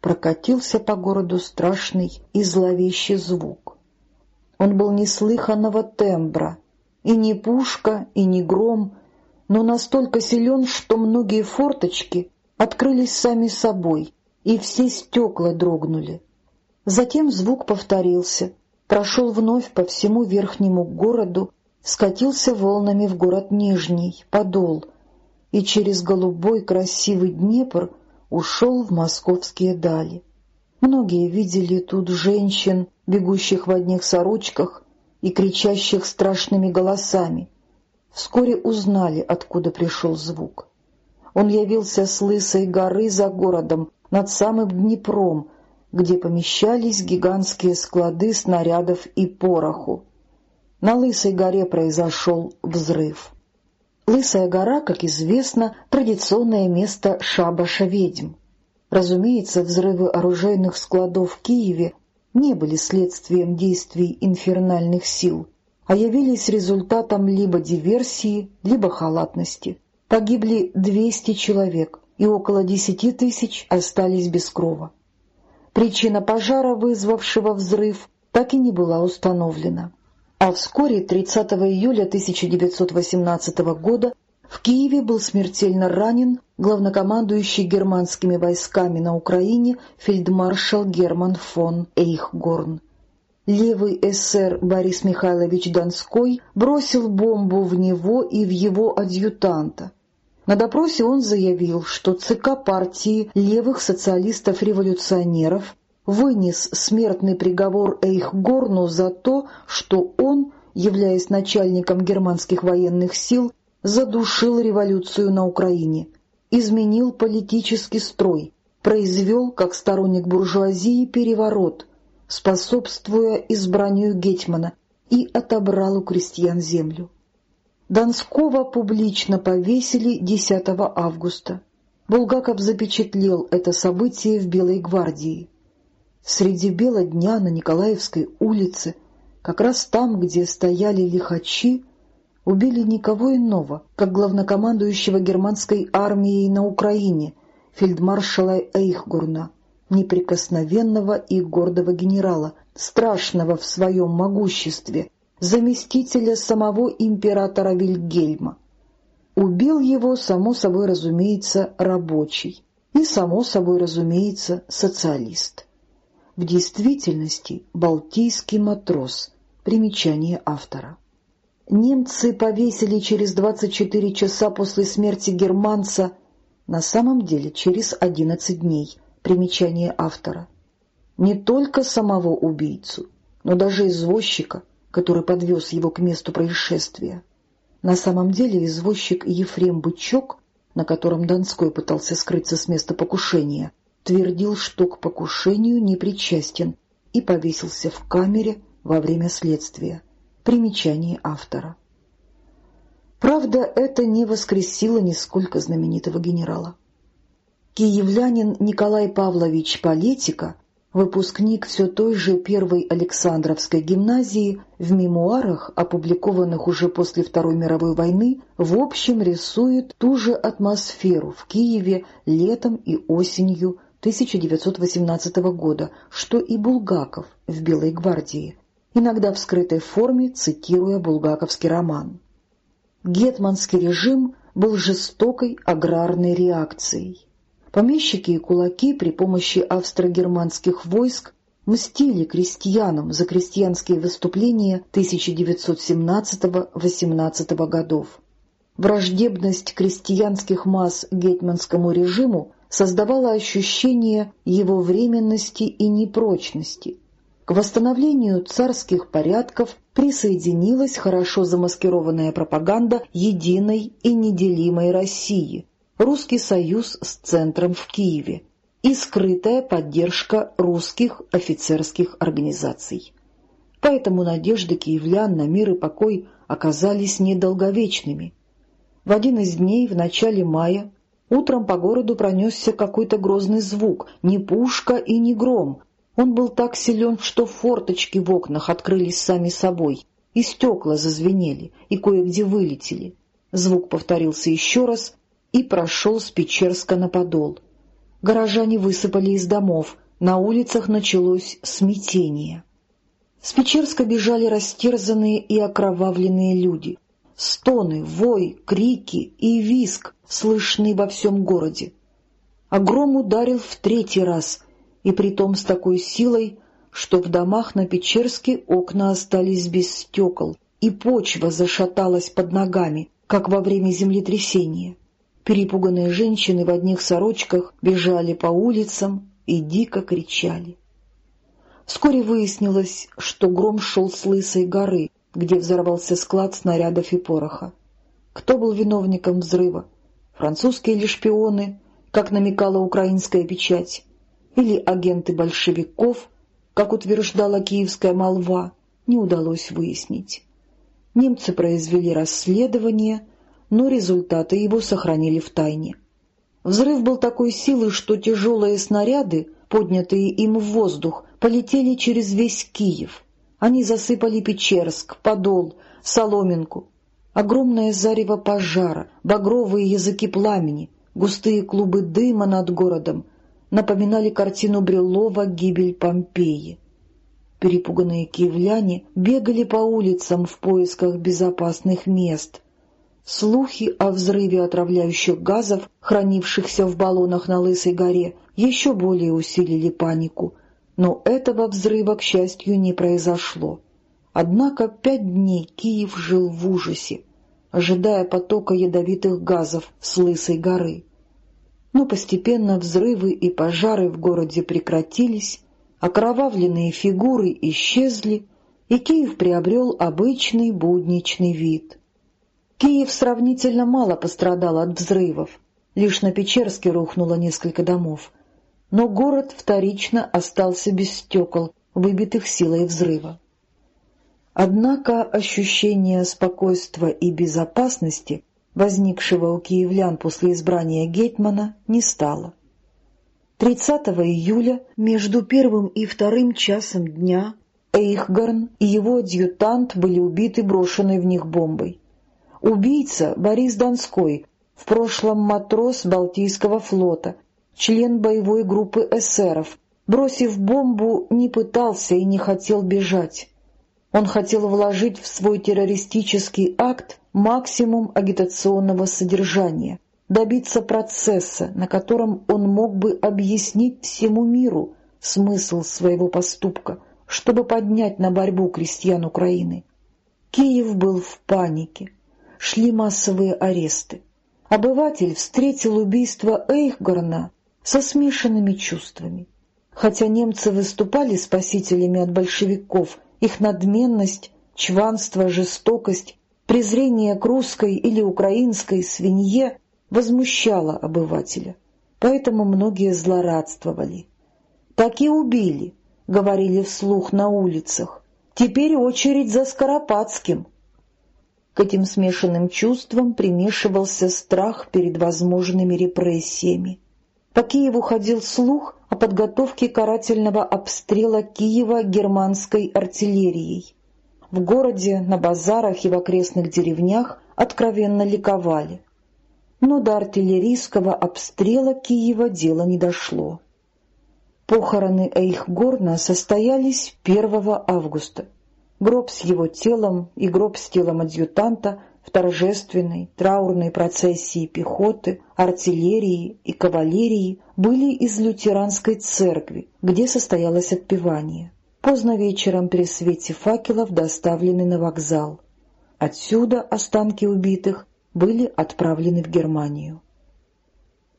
прокатился по городу страшный и зловещий звук. Он был неслыханного тембра, и не пушка, и не гром, но настолько силен, что многие форточки открылись сами собой, и все стекла дрогнули. Затем звук повторился, прошел вновь по всему верхнему городу, скатился волнами в город Нижний, Подол, и через голубой красивый Днепр ушел в московские дали. Многие видели тут женщин, бегущих в одних сорочках и кричащих страшными голосами. Вскоре узнали, откуда пришел звук. Он явился с лысой горы за городом, над самым Днепром, где помещались гигантские склады снарядов и пороху. На Лысой горе произошел взрыв. Лысая гора, как известно, традиционное место шабаша ведьм. Разумеется, взрывы оружейных складов в Киеве не были следствием действий инфернальных сил, а явились результатом либо диверсии, либо халатности. Погибли 200 человек, и около 10 тысяч остались без крова. Причина пожара, вызвавшего взрыв, так и не была установлена. А вскоре, 30 июля 1918 года, в Киеве был смертельно ранен главнокомандующий германскими войсками на Украине фельдмаршал Герман фон Эйхгорн. Левый эсер Борис Михайлович Донской бросил бомбу в него и в его адъютанта. На допросе он заявил, что ЦК партии левых социалистов-революционеров вынес смертный приговор Эйхгорну за то, что он, являясь начальником германских военных сил, задушил революцию на Украине, изменил политический строй, произвел, как сторонник буржуазии, переворот, способствуя избранию Гетьмана, и отобрал у крестьян землю. Донского публично повесили 10 августа. Булгаков запечатлел это событие в Белой гвардии. Среди бела дня на Николаевской улице, как раз там, где стояли лихачи, убили никого иного, как главнокомандующего германской армией на Украине, фельдмаршала Эйхгурна, неприкосновенного и гордого генерала, страшного в своем могуществе, заместителя самого императора Вильгельма. Убил его, само собой разумеется, рабочий и, само собой разумеется, социалист. В действительности балтийский матрос. Примечание автора. Немцы повесили через 24 часа после смерти германца, на самом деле через 11 дней. Примечание автора. Не только самого убийцу, но даже извозчика, который подвез его к месту происшествия. На самом деле извозчик Ефрем Бычок, на котором Донской пытался скрыться с места покушения, твердил, что к покушению не причастен и повесился в камере во время следствия. Примечание автора. Правда, это не воскресило нисколько знаменитого генерала. Киевлянин Николай Павлович Политика выпускник все той же первой Александровской гимназии, в мемуарах, опубликованных уже после Второй мировой войны, в общем рисует ту же атмосферу в Киеве летом и осенью 1918 года, что и Булгаков в «Белой гвардии», иногда в скрытой форме цитируя булгаковский роман. Гетманский режим был жестокой аграрной реакцией. Помещики и кулаки при помощи австро-германских войск мстили крестьянам за крестьянские выступления 1917-18 годов. Враждебность крестьянских масс гетманскому режиму создавала ощущение его временности и непрочности. К восстановлению царских порядков присоединилась хорошо замаскированная пропаганда единой и неделимой России, Русский Союз с центром в Киеве. и скрытая поддержка русских офицерских организаций. Поэтому надежды киевлян на мир и покой оказались недолговечными. В один из дней в начале мая утром по городу пронесся какой-то грозный звук, не пушка и не гром. Он был так силен, что форточки в окнах открылись сами собой, и стекла зазвенели, и кое-где вылетели. Звук повторился еще раз и прошел с Печерска на Подол. Горожане высыпали из домов, на улицах началось смятение. С Печерска бежали растерзанные и окровавленные люди. Стоны, вой, крики и виск слышны во всем городе. Огром ударил в третий раз, и притом с такой силой, что в домах на Печерске окна остались без стекол, и почва зашаталась под ногами, как во время землетрясения. Перепуганные женщины в одних сорочках бежали по улицам и дико кричали. Вскоре выяснилось, что гром шел с Лысой горы, где взорвался склад снарядов и пороха. Кто был виновником взрыва? Французские ли шпионы, как намекала украинская печать, или агенты большевиков, как утверждала киевская молва, не удалось выяснить. Немцы произвели расследование, но результаты его сохранили в тайне. Взрыв был такой силы, что тяжелые снаряды, поднятые им в воздух, полетели через весь Киев. Они засыпали Печерск, Подол, Соломинку. Огромное зарево пожара, багровые языки пламени, густые клубы дыма над городом напоминали картину Брюлова «Гибель Помпеи». Перепуганные киевляне бегали по улицам в поисках безопасных мест — Слухи о взрыве отравляющих газов, хранившихся в баллонах на Лысой горе, еще более усилили панику, но этого взрыва, к счастью, не произошло. Однако пять дней Киев жил в ужасе, ожидая потока ядовитых газов с Лысой горы. Но постепенно взрывы и пожары в городе прекратились, окровавленные фигуры исчезли, и Киев приобрел обычный будничный вид. Киев сравнительно мало пострадал от взрывов, лишь на Печерске рухнуло несколько домов. Но город вторично остался без стекол, выбитых силой взрыва. Однако ощущение спокойствия и безопасности, возникшего у киевлян после избрания Гетмана, не стало. 30 июля между первым и вторым часом дня Эйхгарн и его адъютант были убиты брошенной в них бомбой. Убийца Борис Донской, в прошлом матрос Балтийского флота, член боевой группы эсеров, бросив бомбу, не пытался и не хотел бежать. Он хотел вложить в свой террористический акт максимум агитационного содержания, добиться процесса, на котором он мог бы объяснить всему миру смысл своего поступка, чтобы поднять на борьбу крестьян Украины. Киев был в панике шли массовые аресты. Обыватель встретил убийство Эйхгорна со смешанными чувствами. Хотя немцы выступали спасителями от большевиков, их надменность, чванство, жестокость, презрение к русской или украинской свинье возмущало обывателя. Поэтому многие злорадствовали. «Так и убили», — говорили вслух на улицах. «Теперь очередь за Скоропадским». К этим смешанным чувствам примешивался страх перед возможными репрессиями. По Киеву ходил слух о подготовке карательного обстрела Киева германской артиллерией. В городе, на базарах и в окрестных деревнях откровенно ликовали. Но до артиллерийского обстрела Киева дело не дошло. Похороны Эйхгорна состоялись 1 августа гроб с его телом и гроб с телом адъютанта в торжественной траурной процессии пехоты, артиллерии и кавалерии были из лютеранской церкви, где состоялось отпевание. Поздно вечером при свете факелов доставлены на вокзал. Отсюда останки убитых были отправлены в Германию.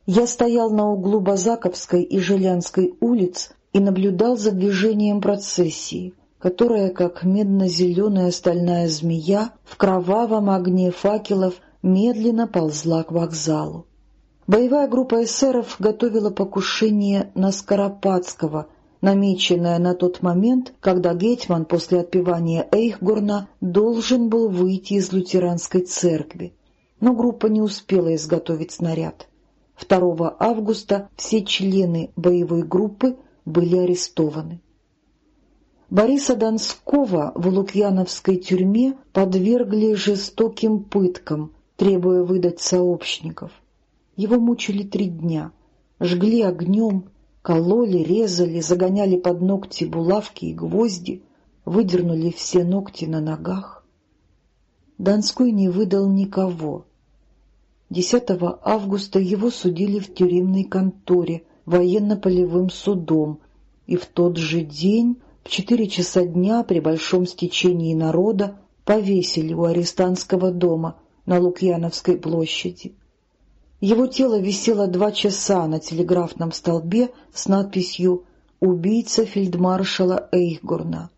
Я стоял на углу Базаковской и Желянской улиц и наблюдал за движением процессии, которая, как медно-зеленая стальная змея, в кровавом огне факелов медленно ползла к вокзалу. Боевая группа эсеров готовила покушение на Скоропадского, намеченное на тот момент, когда Гетман после отпевания Эйхгорна должен был выйти из лютеранской церкви. Но группа не успела изготовить снаряд. 2 августа все члены боевой группы были арестованы. Бориса Донского в Лукьяновской тюрьме подвергли жестоким пыткам, требуя выдать сообщников. Его мучили три дня, жгли огнем, кололи, резали, загоняли под ногти булавки и гвозди, выдернули все ногти на ногах. Донской не выдал никого. 10 августа его судили в тюремной конторе военно-полевым судом, и в тот же день в четыре часа дня при большом стечении народа повесили у арестантского дома на Лукьяновской площади. Его тело висело два часа на телеграфном столбе с надписью «Убийца фельдмаршала Эйхгорна».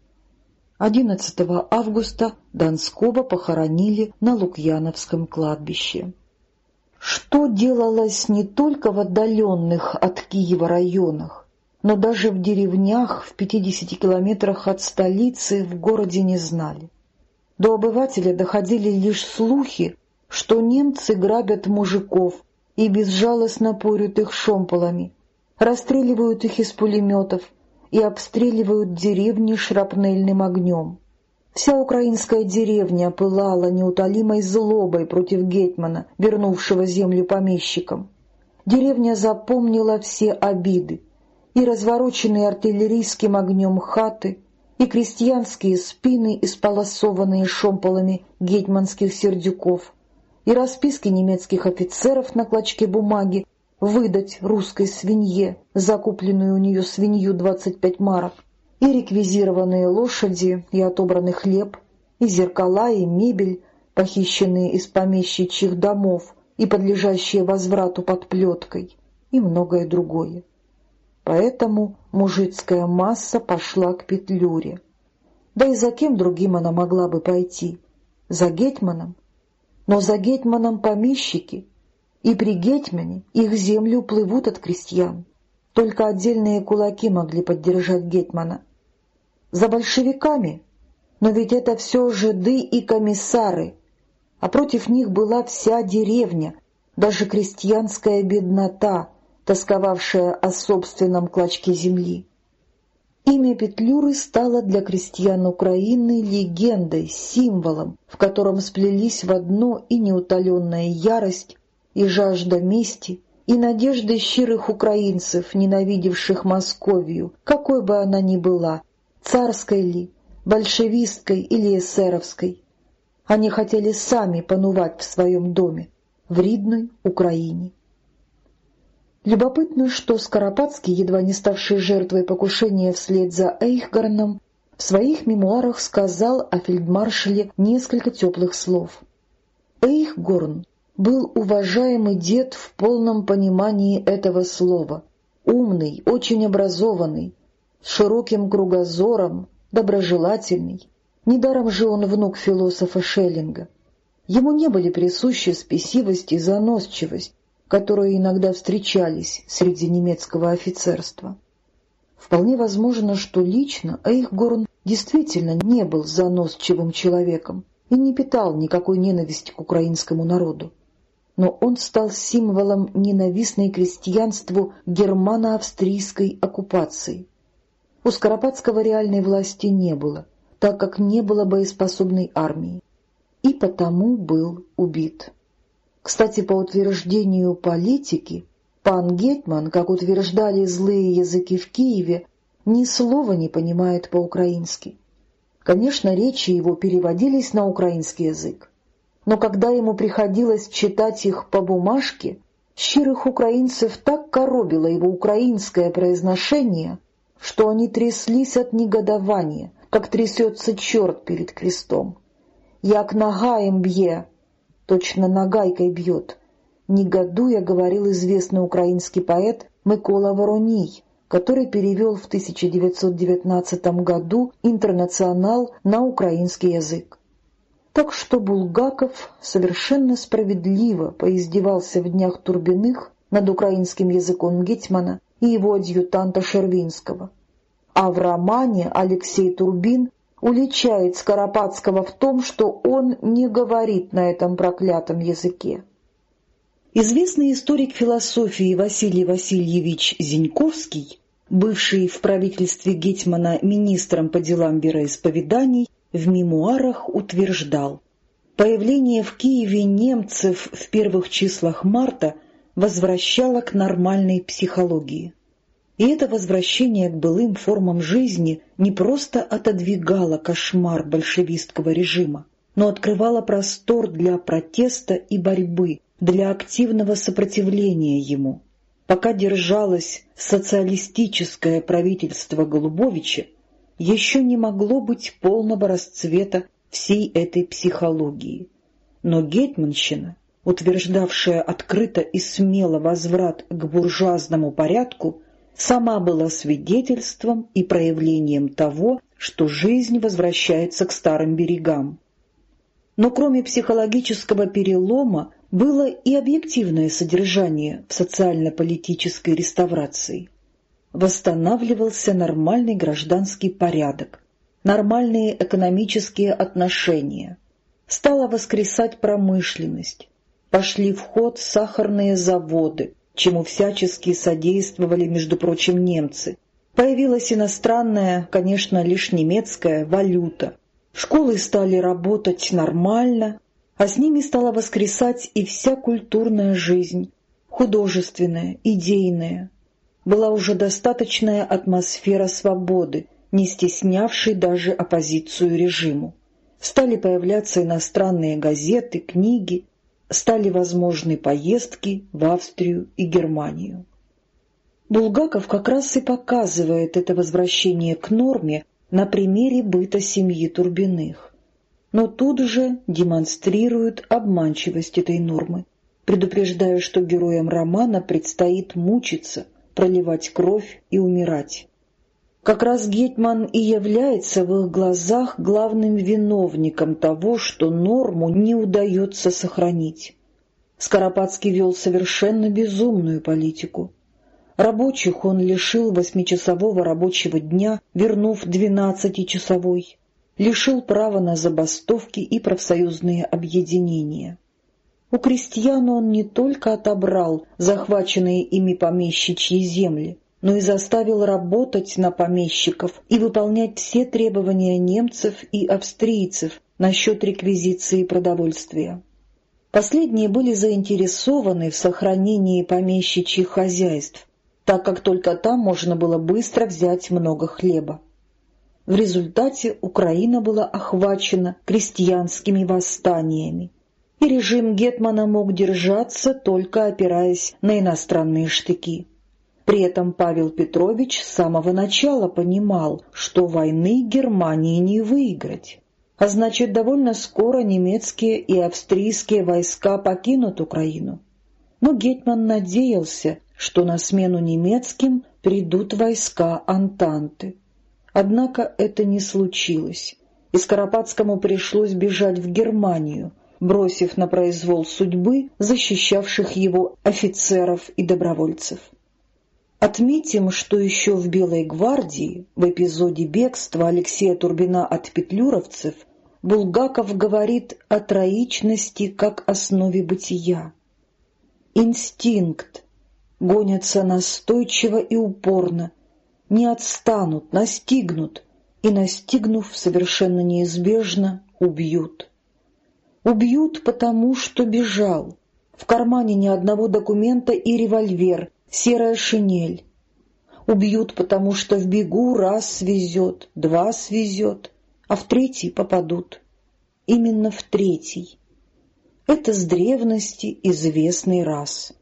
11 августа Донского похоронили на Лукьяновском кладбище. Что делалось не только в отдаленных от Киева районах, но даже в деревнях в 50 километрах от столицы в городе не знали. До обывателя доходили лишь слухи, что немцы грабят мужиков и безжалостно порют их шомполами, расстреливают их из пулеметов и обстреливают деревни шрапнельным огнем. Вся украинская деревня пылала неутолимой злобой против Гетмана, вернувшего землю помещикам. Деревня запомнила все обиды, и развороченные артиллерийским огнем хаты, и крестьянские спины, исполосованные шомполами гетьманских сердюков, и расписки немецких офицеров на клочке бумаги выдать русской свинье, закупленную у нее свинью 25 марок, и реквизированные лошади, и отобранный хлеб, и зеркала, и мебель, похищенные из помещичьих домов и подлежащие возврату под плеткой, и многое другое. Поэтому мужицкая масса пошла к Петлюре. Да и за кем другим она могла бы пойти? За Гетманом? Но за Гетманом помещики, и при Гетмане их земли уплывут от крестьян. Только отдельные кулаки могли поддержать Гетмана. За большевиками? Но ведь это все жиды и комиссары, а против них была вся деревня, даже крестьянская беднота, тосковавшая о собственном клочке земли. Имя Петлюры стало для крестьян Украины легендой, символом, в котором сплелись в одно и неутоленная ярость, и жажда мести, и надежды щирых украинцев, ненавидевших Московию, какой бы она ни была, царской ли, большевистской или эсеровской. Они хотели сами панувать в своем доме, в ридной Украине. Любопытно, что Скоропадский, едва не ставший жертвой покушения вслед за Эйхгарном, в своих мемуарах сказал о фельдмаршале несколько теплых слов. Эйхгорн был уважаемый дед в полном понимании этого слова, умный, очень образованный, с широким кругозором, доброжелательный. Недаром же он внук философа Шеллинга. Ему не были присущи спесивость и заносчивость, которые иногда встречались среди немецкого офицерства. Вполне возможно, что лично Эйхгорн действительно не был заносчивым человеком и не питал никакой ненависти к украинскому народу. Но он стал символом ненавистной крестьянству германо-австрийской оккупации. У Скоропадского реальной власти не было, так как не было боеспособной армии, и потому был убит. Кстати, по утверждению политики, пан Гетман, как утверждали злые языки в Киеве, ни слова не понимает по-украински. Конечно, речи его переводились на украинский язык, но когда ему приходилось читать их по бумажке, щирых украинцев так коробило его украинское произношение, что они тряслись от негодования, как трясется черт перед крестом. «Як нога им бье, точно нагайкой бьет. Негодуя говорил известный украинский поэт Микола Вороний, который перевел в 1919 году «Интернационал» на украинский язык. Так что Булгаков совершенно справедливо поиздевался в днях Турбиных над украинским языком Гетмана и его адъютанта Шервинского. А в романе Алексей Турбин уличает Скоропадского в том, что он не говорит на этом проклятом языке. Известный историк философии Василий Васильевич Зиньковский, бывший в правительстве Гетмана министром по делам вероисповеданий, в мемуарах утверждал, появление в Киеве немцев в первых числах марта возвращало к нормальной психологии. И это возвращение к былым формам жизни не просто отодвигало кошмар большевистского режима, но открывало простор для протеста и борьбы, для активного сопротивления ему. Пока держалось социалистическое правительство Голубовича, еще не могло быть полного расцвета всей этой психологии. Но гетманщина, утверждавшая открыто и смело возврат к буржуазному порядку, сама была свидетельством и проявлением того, что жизнь возвращается к старым берегам. Но кроме психологического перелома было и объективное содержание в социально-политической реставрации. Восстанавливался нормальный гражданский порядок, нормальные экономические отношения. Стала воскресать промышленность. Пошли в ход сахарные заводы, чему всячески содействовали, между прочим, немцы. Появилась иностранная, конечно, лишь немецкая, валюта. Школы стали работать нормально, а с ними стала воскресать и вся культурная жизнь, художественная, идейная. Была уже достаточная атмосфера свободы, не стеснявшей даже оппозицию режиму. Стали появляться иностранные газеты, книги, стали возможны поездки в Австрию и Германию. Булгаков как раз и показывает это возвращение к норме на примере быта семьи Турбиных. Но тут же демонстрирует обманчивость этой нормы, предупреждая, что героям романа предстоит мучиться, проливать кровь и умирать. Как раз Гетман и является в их глазах главным виновником того, что норму не удается сохранить. Скоропадский вел совершенно безумную политику. Рабочих он лишил восьмичасового рабочего дня, вернув двенадцатичасовой, лишил права на забастовки и профсоюзные объединения. У крестьян он не только отобрал захваченные ими помещичьи земли, но и заставил работать на помещиков и выполнять все требования немцев и австрийцев насчет реквизиции продовольствия. Последние были заинтересованы в сохранении помещичьих хозяйств, так как только там можно было быстро взять много хлеба. В результате Украина была охвачена крестьянскими восстаниями, и режим Гетмана мог держаться, только опираясь на иностранные штыки. При этом Павел Петрович с самого начала понимал, что войны Германии не выиграть. А значит, довольно скоро немецкие и австрийские войска покинут Украину. Но Гетман надеялся, что на смену немецким придут войска Антанты. Однако это не случилось, и Скоропадскому пришлось бежать в Германию, бросив на произвол судьбы защищавших его офицеров и добровольцев. Отметим, что еще в «Белой гвардии» в эпизоде бегства Алексея Турбина от петлюровцев Булгаков говорит о троичности как основе бытия. Инстинкт, гонятся настойчиво и упорно, не отстанут, настигнут, и, настигнув, совершенно неизбежно, убьют. Убьют потому, что бежал. В кармане ни одного документа и револьвер, серая шинель. Убьют, потому что в бегу раз свезет, два свезет, а в третий попадут. Именно в третий. Это с древности известный раз.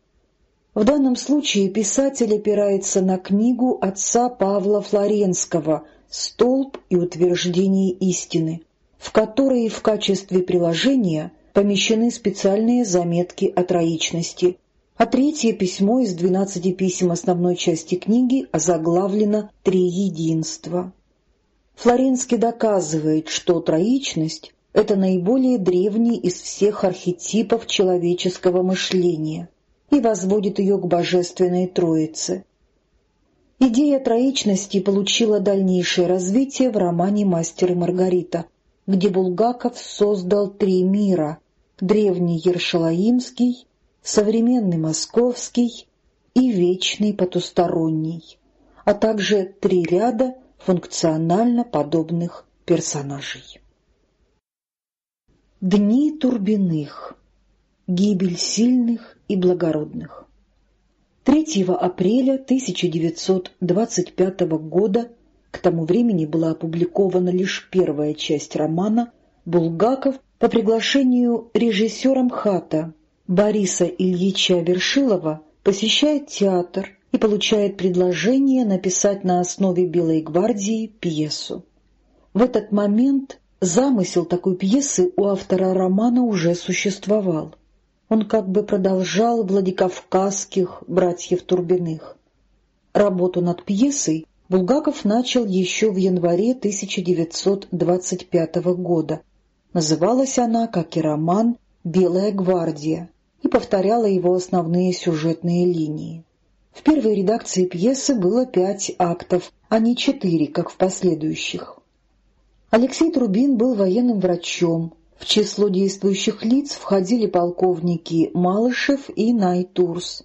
В данном случае писатель опирается на книгу отца Павла Флоренского «Столб и утверждение истины», в которой в качестве приложения помещены специальные заметки о троичности, а третье письмо из двенадцати писем основной части книги озаглавлено «Три единства». Флоренский доказывает, что троичность — это наиболее древний из всех архетипов человеческого мышления, и возводит ее к Божественной Троице. Идея троичности получила дальнейшее развитие в романе «Мастер и Маргарита», где Булгаков создал три мира — древний Ершалаимский, современный Московский и вечный потусторонний, а также три ряда функционально подобных персонажей. Дни Турбиных. Гибель сильных и благородных. 3 апреля 1925 года, к тому времени была опубликована лишь первая часть романа, Булгаков по приглашению режиссера МХАТа Бориса Ильича Вершилова посещает театр и получает предложение написать на основе «Белой гвардии» пьесу. В этот момент замысел такой пьесы у автора романа уже существовал он как бы продолжал Владикавказских братьев Турбиных. Работу над пьесой Булгаков начал еще в январе 1925 года. Называлась она, как и роман, «Белая гвардия» повторяла его основные сюжетные линии. В первой редакции пьесы было пять актов, а не четыре, как в последующих. Алексей Трубин был военным врачом, в число действующих лиц входили полковники Малышев и Найтурс.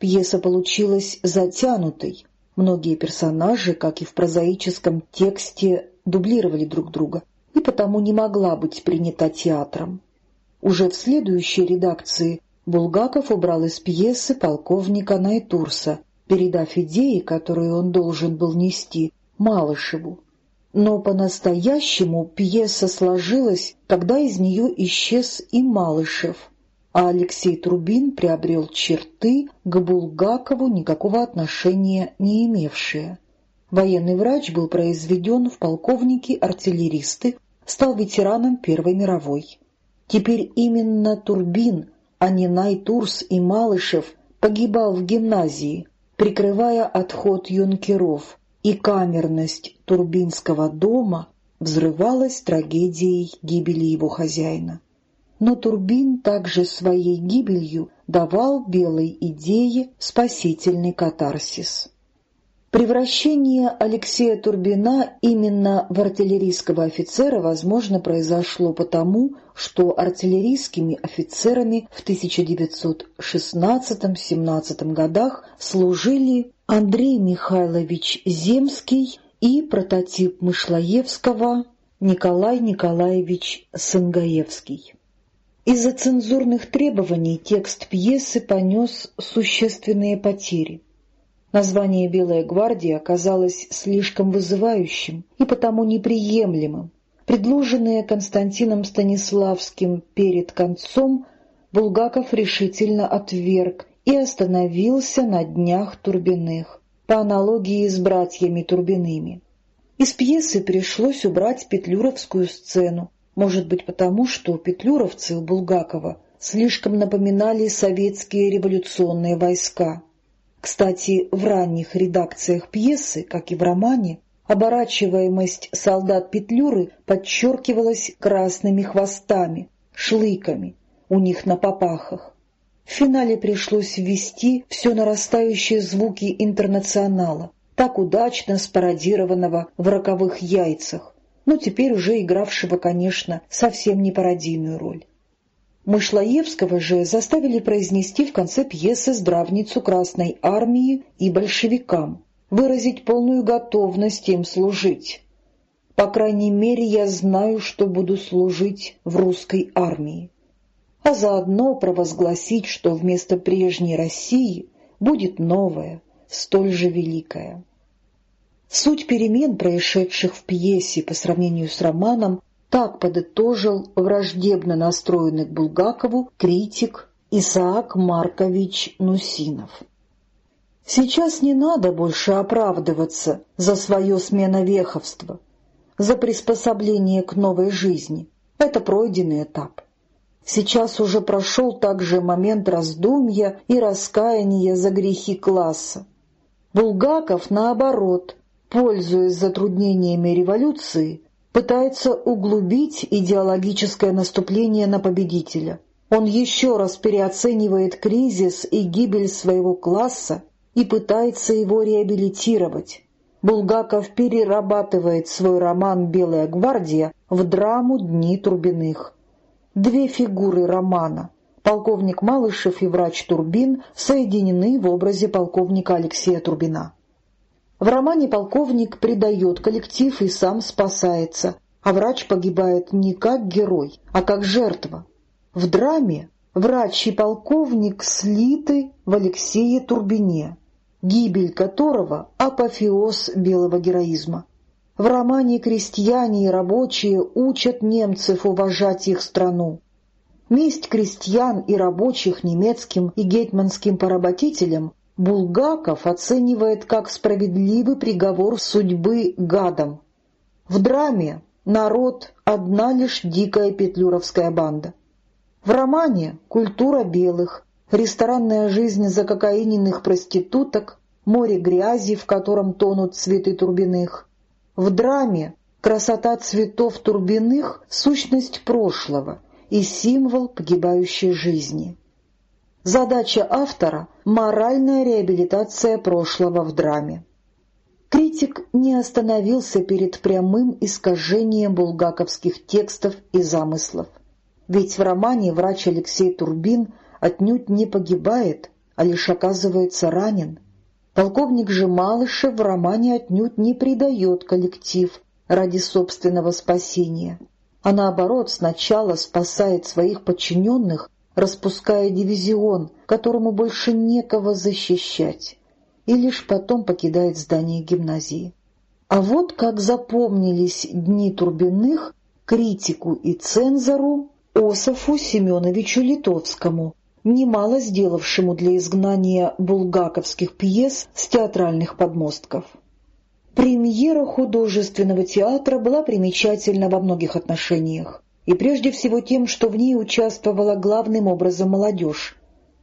Пьеса получилась затянутой. Многие персонажи, как и в прозаическом тексте, дублировали друг друга и потому не могла быть принята театром. Уже в следующей редакции Булгаков убрал из пьесы полковника Найтурса, передав идеи, которые он должен был нести, Малышеву. Но по-настоящему пьеса сложилась, когда из нее исчез и Малышев, а Алексей Трубин приобрел черты к Булгакову никакого отношения не имевшие. Военный врач был произведен в полковники-артиллеристы, стал ветераном Первой мировой. Теперь именно Турбин, а не Найтурс и Малышев, погибал в гимназии, прикрывая отход юнкеров, и камерность Турбинского дома взрывалась трагедией гибели его хозяина. Но Турбин также своей гибелью давал белой идее спасительный катарсис. Превращение Алексея Турбина именно в артиллерийского офицера, возможно, произошло потому, что артиллерийскими офицерами в 1916-17 годах служили Андрей Михайлович Земский и прототип Мышлоевского Николай Николаевич Сангаевский. Из-за цензурных требований текст пьесы понес существенные потери. Название «Белая гвардия» оказалось слишком вызывающим и потому неприемлемым. Предложенное Константином Станиславским перед концом Булгаков решительно отверг и остановился на днях Турбиных, по аналогии с братьями Турбиными. Из пьесы пришлось убрать петлюровскую сцену, может быть потому, что петлюровцы у Булгакова слишком напоминали советские революционные войска. Кстати, в ранних редакциях пьесы, как и в романе, оборачиваемость солдат Петлюры подчеркивалась красными хвостами, шлыками у них на попахах. В финале пришлось ввести все нарастающие звуки интернационала, так удачно спародированного в роковых яйцах, но теперь уже игравшего, конечно, совсем не пародийную роль. Мышлоевского же заставили произнести в конце пьесы здравницу Красной Армии и большевикам, выразить полную готовность им служить. По крайней мере, я знаю, что буду служить в русской армии. А заодно провозгласить, что вместо прежней России будет новая, столь же великая. Суть перемен, происшедших в пьесе по сравнению с романом, так подытожил враждебно настроенный к Булгакову критик Исаак Маркович Нусинов. Сейчас не надо больше оправдываться за свое сменовеховство, за приспособление к новой жизни. Это пройденный этап. Сейчас уже прошел также момент раздумья и раскаяния за грехи класса. Булгаков, наоборот, пользуясь затруднениями революции, пытается углубить идеологическое наступление на победителя. Он еще раз переоценивает кризис и гибель своего класса и пытается его реабилитировать. Булгаков перерабатывает свой роман «Белая гвардия» в драму «Дни Турбиных». Две фигуры романа — полковник Малышев и врач Турбин — соединены в образе полковника Алексея Турбина. В романе полковник предает коллектив и сам спасается, а врач погибает не как герой, а как жертва. В драме врач и полковник слиты в Алексее Турбине, гибель которого — апофеоз белого героизма. В романе крестьяне и рабочие учат немцев уважать их страну. Месть крестьян и рабочих немецким и гетманским поработителям Булгаков оценивает как справедливый приговор судьбы гадам. В драме народ — одна лишь дикая петлюровская банда. В романе «Культура белых», ресторанная жизнь закокаиненных проституток, море грязи, в котором тонут цветы турбиных. В драме красота цветов турбиных — сущность прошлого и символ погибающей жизни. Задача автора — моральная реабилитация прошлого в драме. Критик не остановился перед прямым искажением булгаковских текстов и замыслов. Ведь в романе врач Алексей Турбин отнюдь не погибает, а лишь оказывается ранен. Полковник же Малышев в романе отнюдь не предает коллектив ради собственного спасения, а наоборот сначала спасает своих подчиненных распуская дивизион, которому больше некого защищать, и лишь потом покидает здание гимназии. А вот как запомнились дни Турбиных критику и цензору Ософу Семеновичу Литовскому, немало сделавшему для изгнания булгаковских пьес с театральных подмостков. Премьера художественного театра была примечательна во многих отношениях и прежде всего тем, что в ней участвовала главным образом молодежь.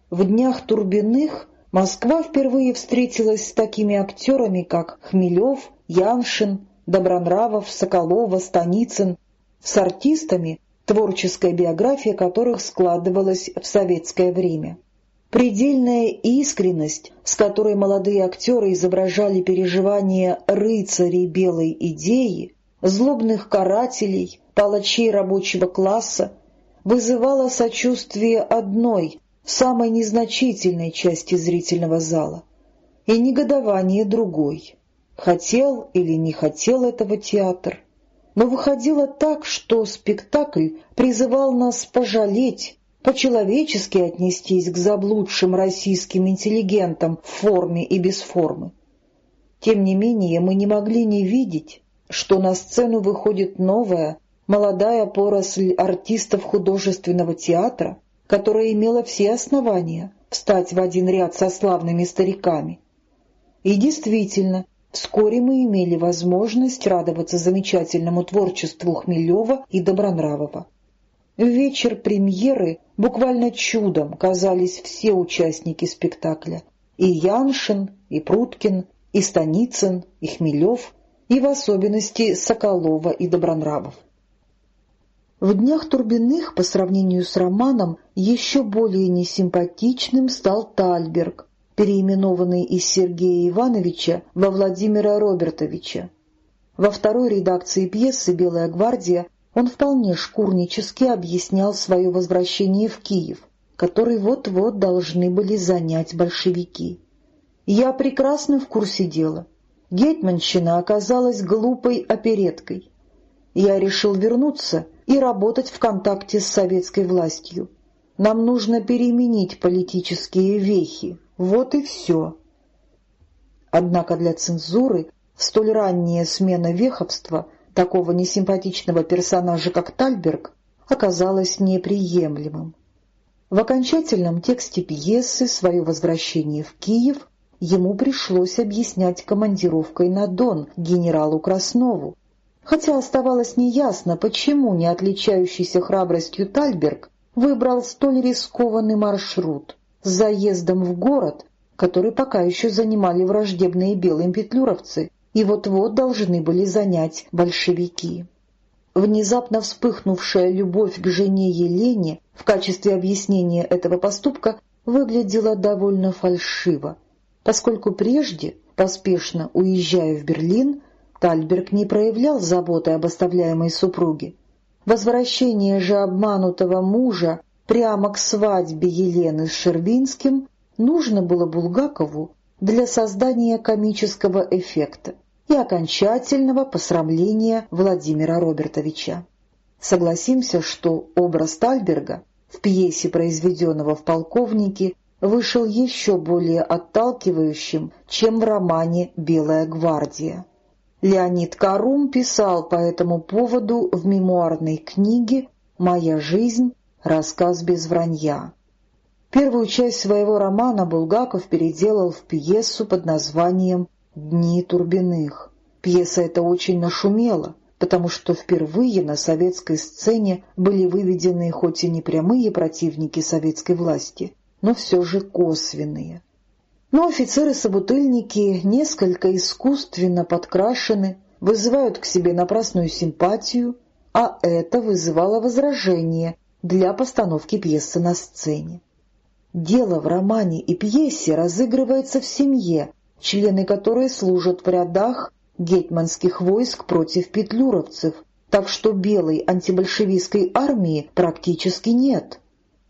В днях Турбиных Москва впервые встретилась с такими актерами, как Хмелев, Яншин, Добронравов, Соколова, Станицын, с артистами, творческая биография которых складывалась в советское время. Предельная искренность, с которой молодые актеры изображали переживания рыцарей белой идеи, злобных карателей, палачей рабочего класса, вызывала сочувствие одной, самой незначительной части зрительного зала, и негодование другой. Хотел или не хотел этого театр, но выходило так, что спектакль призывал нас пожалеть, по-человечески отнестись к заблудшим российским интеллигентам в форме и без формы. Тем не менее, мы не могли не видеть, что на сцену выходит новая, молодая поросль артистов художественного театра, которая имела все основания встать в один ряд со славными стариками. И действительно, вскоре мы имели возможность радоваться замечательному творчеству Хмелева и Добронравова. В вечер премьеры буквально чудом казались все участники спектакля — и Яншин, и Пруткин, и Станицын, и Хмелев, и в особенности Соколова и Добронравов. В «Днях Турбиных» по сравнению с романом еще более несимпатичным стал Тальберг, переименованный из Сергея Ивановича во Владимира Робертовича. Во второй редакции пьесы «Белая гвардия» он вполне шкурнически объяснял свое возвращение в Киев, который вот-вот должны были занять большевики. «Я прекрасно в курсе дела. Гетманщина оказалась глупой опереткой. Я решил вернуться и работать в контакте с советской властью. Нам нужно переменить политические вехи. Вот и все. Однако для цензуры столь ранняя смена веховства такого несимпатичного персонажа, как Тальберг, оказалась неприемлемым. В окончательном тексте пьесы «Свое возвращение в Киев» ему пришлось объяснять командировкой на Дон генералу Краснову. Хотя оставалось неясно, почему не отличающийся храбростью Тальберг выбрал столь рискованный маршрут с заездом в город, который пока еще занимали враждебные белые петлюровцы и вот-вот должны были занять большевики. Внезапно вспыхнувшая любовь к жене Елене в качестве объяснения этого поступка выглядело довольно фальшиво, поскольку прежде, поспешно уезжая в Берлин, Тальберг не проявлял заботы об оставляемой супруге. Возвращение же обманутого мужа прямо к свадьбе Елены с Шервинским нужно было Булгакову для создания комического эффекта и окончательного посрамления Владимира Робертовича. Согласимся, что образ Тальберга в пьесе, произведенного в «Полковнике», вышел еще более отталкивающим, чем в романе «Белая гвардия». Леонид Карум писал по этому поводу в мемуарной книге «Моя жизнь. Рассказ без вранья». Первую часть своего романа Булгаков переделал в пьесу под названием «Дни Турбиных». Пьеса эта очень нашумела, потому что впервые на советской сцене были выведены хоть и не прямые противники советской власти, но все же косвенные. Но офицеры-собутыльники несколько искусственно подкрашены, вызывают к себе напрасную симпатию, а это вызывало возражение для постановки пьесы на сцене. Дело в романе и пьесе разыгрывается в семье, члены которой служат в рядах гетманских войск против петлюровцев, так что белой антибольшевистской армии практически нет.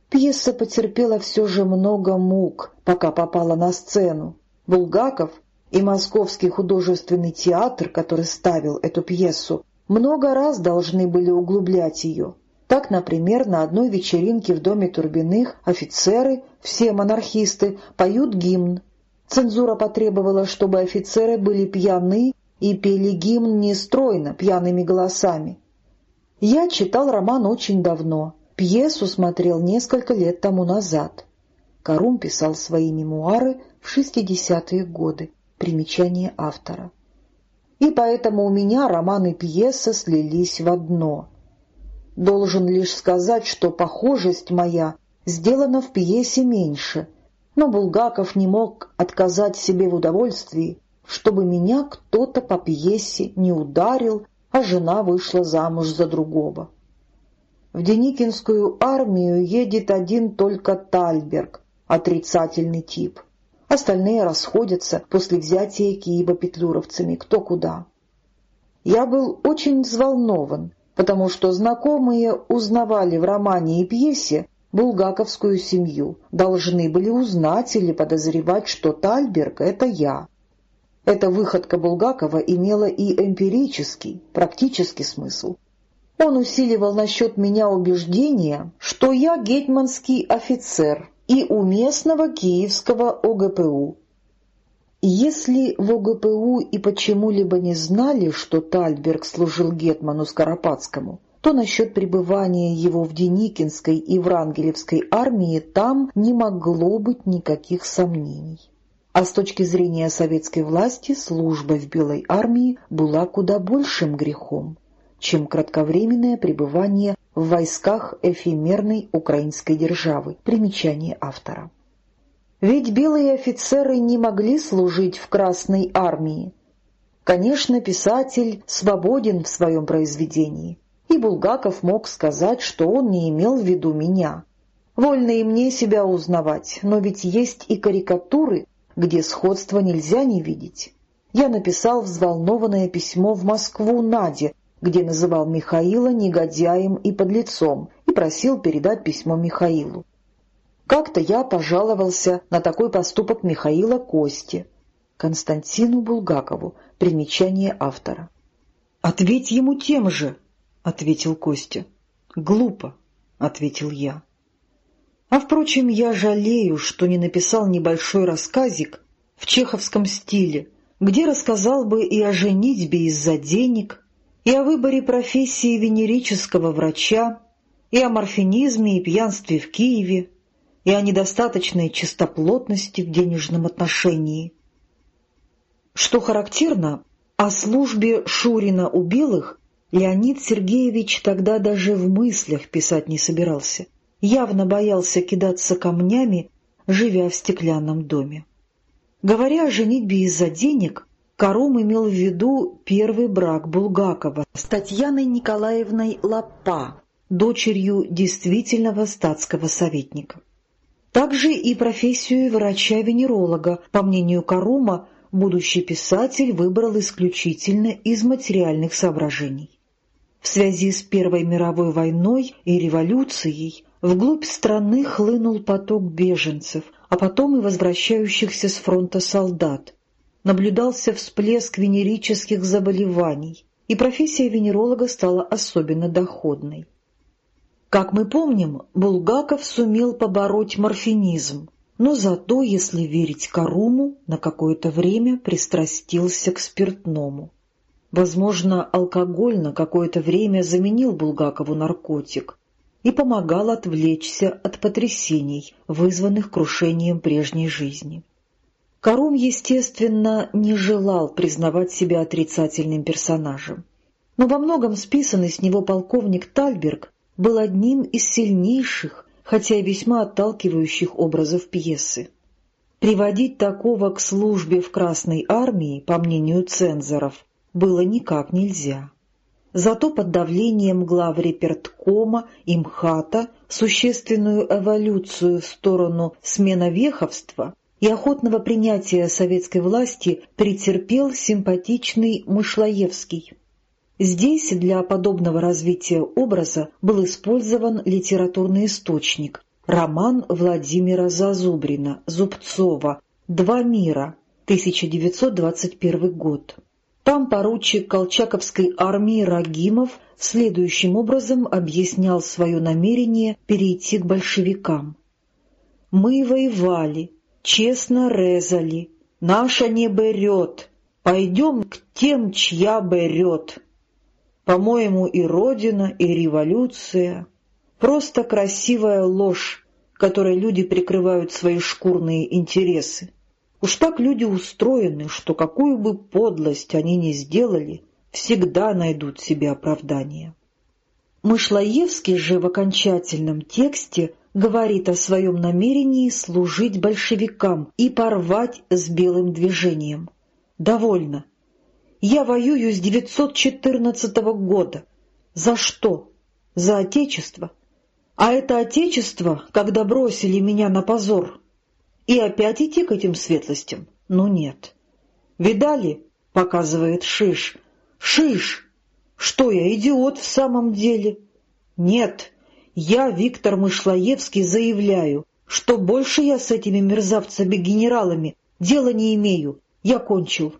Пьеса потерпела все же много мук, пока попала на сцену. Булгаков и Московский художественный театр, который ставил эту пьесу, много раз должны были углублять ее. Так, например, на одной вечеринке в доме Турбиных офицеры, все монархисты, поют гимн. Цензура потребовала, чтобы офицеры были пьяны и пели гимн нестройно, пьяными голосами. Я читал роман очень давно, Пьесу смотрел несколько лет тому назад. Карум писал свои мемуары в 60-е годы. Примечание автора. И поэтому у меня роман и пьеса слились в одно. Должен лишь сказать, что похожесть моя сделана в пьесе меньше, но Булгаков не мог отказать себе в удовольствии, чтобы меня кто-то по пьесе не ударил, а жена вышла замуж за другого. В Деникинскую армию едет один только Тальберг, отрицательный тип. Остальные расходятся после взятия Киева петлюровцами кто куда. Я был очень взволнован, потому что знакомые узнавали в романе и пьесе булгаковскую семью, должны были узнать или подозревать, что Тальберг — это я. Эта выходка Булгакова имела и эмпирический, практический смысл — он усиливал насчет меня убеждение, что я гетманский офицер и у местного киевского ОГПУ. Если в ОГПУ и почему-либо не знали, что Тальберг служил гетману Скоропадскому, то насчет пребывания его в Деникинской и Врангелевской армии там не могло быть никаких сомнений. А с точки зрения советской власти служба в Белой армии была куда большим грехом чем кратковременное пребывание в войсках эфемерной украинской державы. Примечание автора. Ведь белые офицеры не могли служить в Красной армии. Конечно, писатель свободен в своем произведении, и Булгаков мог сказать, что он не имел в виду меня. Вольно и мне себя узнавать, но ведь есть и карикатуры, где сходства нельзя не видеть. Я написал взволнованное письмо в Москву Наде, где называл Михаила негодяем и подлецом и просил передать письмо Михаилу. Как-то я пожаловался на такой поступок Михаила Кости, Константину Булгакову, примечание автора. «Ответь ему тем же», — ответил Костя. «Глупо», — ответил я. А, впрочем, я жалею, что не написал небольшой рассказик в чеховском стиле, где рассказал бы и о женитьбе из-за денег, и о выборе профессии венерического врача, и о морфинизме и пьянстве в Киеве, и о недостаточной чистоплотности в денежном отношении. Что характерно, о службе Шурина у белых Леонид Сергеевич тогда даже в мыслях писать не собирался, явно боялся кидаться камнями, живя в стеклянном доме. Говоря о женитьбе из-за денег, Карум имел в виду первый брак Булгакова с Татьяной Николаевной Лапа, дочерью действительного статского советника. Также и профессию врача-венеролога, по мнению Карума, будущий писатель выбрал исключительно из материальных соображений. В связи с Первой мировой войной и революцией вглубь страны хлынул поток беженцев, а потом и возвращающихся с фронта солдат. Наблюдался всплеск венерических заболеваний, и профессия венеролога стала особенно доходной. Как мы помним, Булгаков сумел побороть морфинизм, но зато, если верить Каруму, на какое-то время пристрастился к спиртному. Возможно, алкоголь на какое-то время заменил Булгакову наркотик и помогал отвлечься от потрясений, вызванных крушением прежней жизни. Карум, естественно, не желал признавать себя отрицательным персонажем. Но во многом списанный с него полковник Тальберг был одним из сильнейших, хотя и весьма отталкивающих образов пьесы. Приводить такого к службе в Красной армии, по мнению цензоров, было никак нельзя. Зато под давлением глав реперткома и МХАТа существенную эволюцию в сторону сменовеховства и охотного принятия советской власти претерпел симпатичный Мышлоевский. Здесь для подобного развития образа был использован литературный источник – роман Владимира Зазубрина «Зубцова. Два мира», 1921 год. Там поручик Колчаковской армии Рагимов следующим образом объяснял свое намерение перейти к большевикам. «Мы воевали, честно резали, наша не берет, пойдем к тем, чья берет. По-моему, и Родина, и революция — просто красивая ложь, которой люди прикрывают свои шкурные интересы. Уж так люди устроены, что какую бы подлость они ни сделали, всегда найдут себе оправдание. Мышлоевский же в окончательном тексте говорит о своем намерении служить большевикам и порвать с белым движением. Довольно. Я воюю с 914 года. За что? За Отечество. А это Отечество, когда бросили меня на позор. И опять идти к этим светлостям? Ну нет. Видали? Показывает Шиш. Шиш! Что я, идиот в самом деле? Нет. Я, Виктор Мышлоевский, заявляю, что больше я с этими мерзавцами-генералами дела не имею. Я кончил.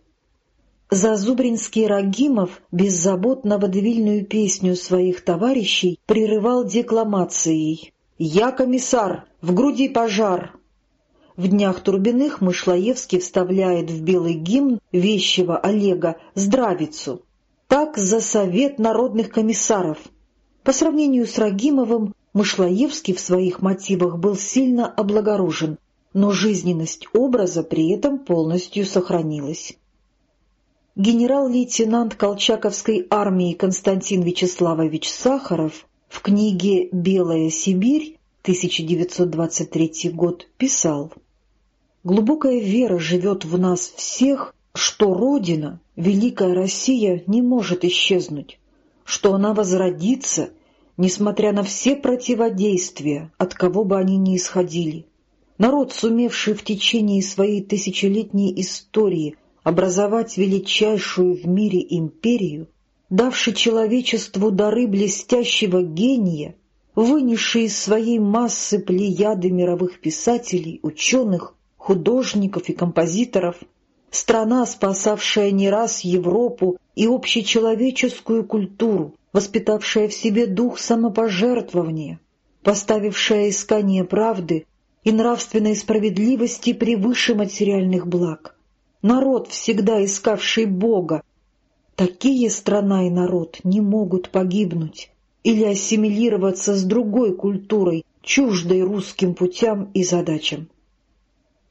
Зазубринский Рагимов беззаботно водевильную песню своих товарищей прерывал декламацией «Я комиссар! В груди пожар!» В днях Турбиных Мышлоевский вставляет в белый гимн вещего Олега здравицу. Так за совет народных комиссаров — по сравнению с Рагимовым, Мышлоевский в своих мотивах был сильно облагорожен, но жизненность образа при этом полностью сохранилась. Генерал-лейтенант Колчаковской армии Константин Вячеславович Сахаров в книге «Белая Сибирь» 1923 год писал «Глубокая вера живет в нас всех, что Родина, Великая Россия, не может исчезнуть, что она возродится, несмотря на все противодействия, от кого бы они ни исходили. Народ, сумевший в течение своей тысячелетней истории образовать величайшую в мире империю, давший человечеству дары блестящего гения, вынесший из своей массы плеяды мировых писателей, ученых, художников и композиторов, страна, спасавшая не раз Европу и общечеловеческую культуру, воспитавшая в себе дух самопожертвования, поставившая искание правды и нравственной справедливости превыше материальных благ. Народ, всегда искавший Бога. Такие страна и народ не могут погибнуть или ассимилироваться с другой культурой, чуждой русским путям и задачам.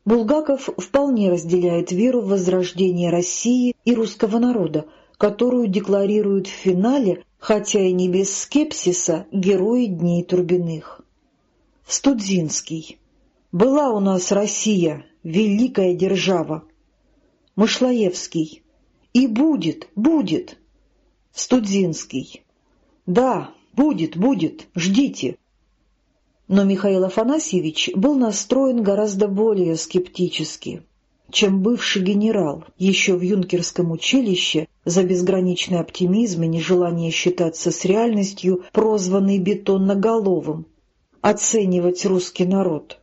Булгаков вполне разделяет веру в возрождение России и русского народа, которую декларируют в финале, хотя и не без скепсиса, герои Дней Турбиных. Студзинский. «Была у нас Россия, великая держава». Мышлоевский. «И будет, будет». Студзинский. «Да, Будет, будет, ждите!» Но Михаил Афанасьевич был настроен гораздо более скептически, чем бывший генерал еще в юнкерском училище за безграничный оптимизм и нежелание считаться с реальностью, прозванный бетонноголовым, оценивать русский народ.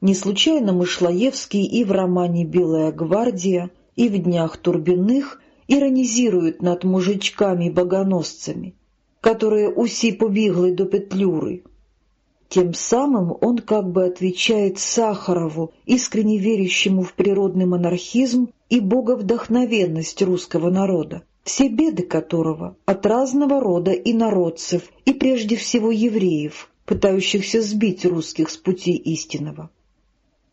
Не случайно Мышлоевский и в романе «Белая гвардия», и в «Днях Турбиных» иронизирует над мужичками-богоносцами, которые уси побігли до Петлюры. Тем самым он как бы отвечает Сахарову, искренне верящему в природный монархизм и боговдохновенность русского народа, все беды которого от разного рода инородцев и прежде всего евреев, пытающихся сбить русских с пути истинного.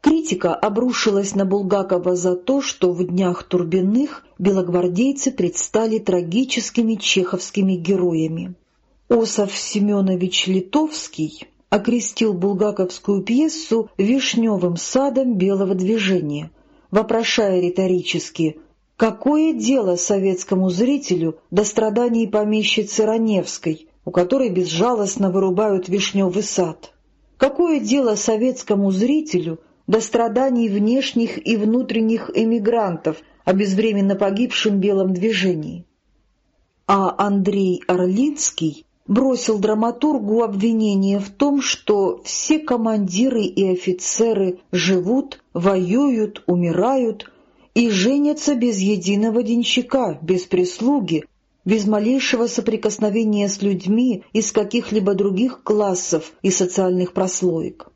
Критика обрушилась на Булгакова за то, что в «Днях Турбиных» белогвардейцы предстали трагическими чеховскими героями. Осов Семенович Литовский окрестил булгаковскую пьесу «Вишневым садом белого движения», вопрошая риторически «Какое дело советскому зрителю до страданий помещицы Раневской, у которой безжалостно вырубают вишневый сад? Какое дело советскому зрителю до страданий внешних и внутренних эмигрантов о безвременно погибшем белом движении?» А Андрей Орлинский бросил драматургу обвинение в том, что все командиры и офицеры живут, воюют, умирают и женятся без единого денщика, без прислуги, без малейшего соприкосновения с людьми из каких-либо других классов и социальных прослоек.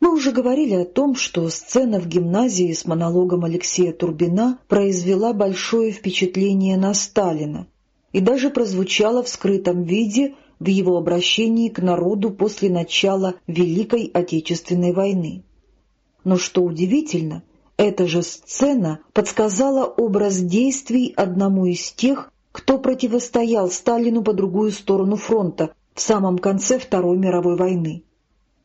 Мы уже говорили о том, что сцена в гимназии с монологом Алексея Турбина произвела большое впечатление на Сталина, и даже прозвучало в скрытом виде в его обращении к народу после начала Великой Отечественной войны. Но что удивительно, эта же сцена подсказала образ действий одному из тех, кто противостоял Сталину по другую сторону фронта в самом конце Второй мировой войны.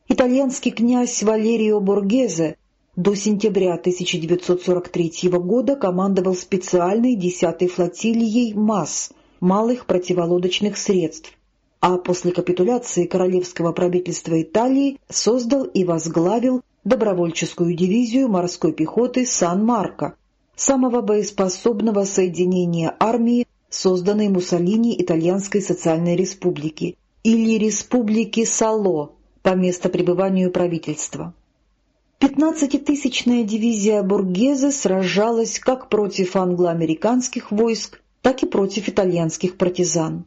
Итальянский князь Валерио Боргезе до сентября 1943 года командовал специальной 10-й флотилией МАС – малых противолодочных средств, а после капитуляции королевского правительства Италии создал и возглавил добровольческую дивизию морской пехоты Сан-Марко, самого боеспособного соединения армии, созданной Муссолини Итальянской социальной республики, или Республики Сало по местопребыванию правительства. Пятнадцатитысячная дивизия Бургезе сражалась как против англо-американских войск, так и против итальянских партизан.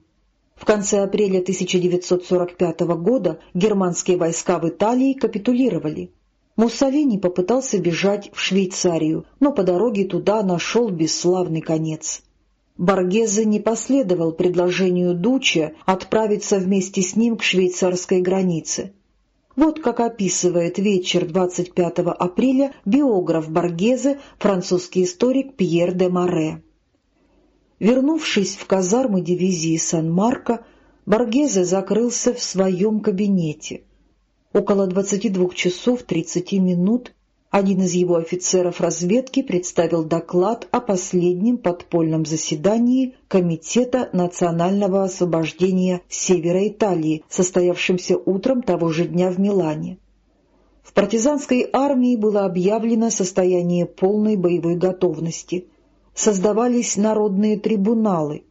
В конце апреля 1945 года германские войска в Италии капитулировали. Муссолини попытался бежать в Швейцарию, но по дороге туда нашел бесславный конец. Боргезе не последовал предложению Дуча отправиться вместе с ним к швейцарской границе. Вот как описывает вечер 25 апреля биограф Боргезе, французский историк Пьер де Море. Вернувшись в казармы дивизии Сан-Марко, Боргезе закрылся в своем кабинете. Около 22 часов 30 минут один из его офицеров разведки представил доклад о последнем подпольном заседании Комитета национального освобождения Севера Италии, состоявшемся утром того же дня в Милане. В партизанской армии было объявлено состояние полной боевой готовности – создавались народные трибуналы.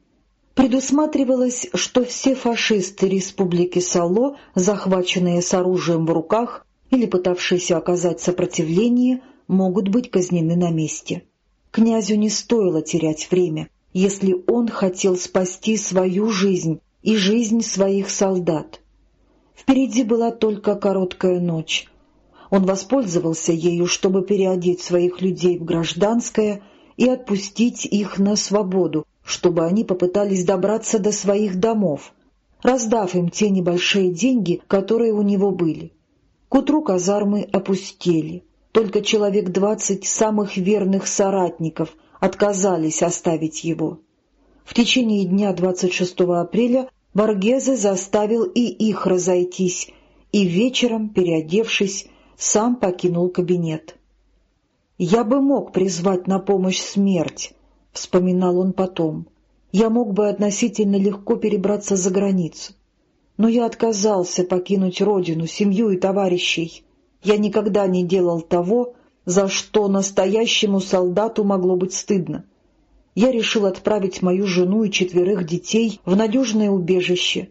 Предусматривалось, что все фашисты Республики Сало, захваченные с оружием в руках или пытавшиеся оказать сопротивление, могут быть казнены на месте. Князю не стоило терять время, если он хотел спасти свою жизнь и жизнь своих солдат. Впереди была только короткая ночь. Он воспользовался ею, чтобы переодеть своих людей в гражданское – и отпустить их на свободу, чтобы они попытались добраться до своих домов, раздав им те небольшие деньги, которые у него были. К утру казармы опустели. Только человек двадцать самых верных соратников отказались оставить его. В течение дня 26 апреля Боргезе заставил и их разойтись, и вечером, переодевшись, сам покинул кабинет. «Я бы мог призвать на помощь смерть», — вспоминал он потом. «Я мог бы относительно легко перебраться за границу. Но я отказался покинуть родину, семью и товарищей. Я никогда не делал того, за что настоящему солдату могло быть стыдно. Я решил отправить мою жену и четверых детей в надежное убежище,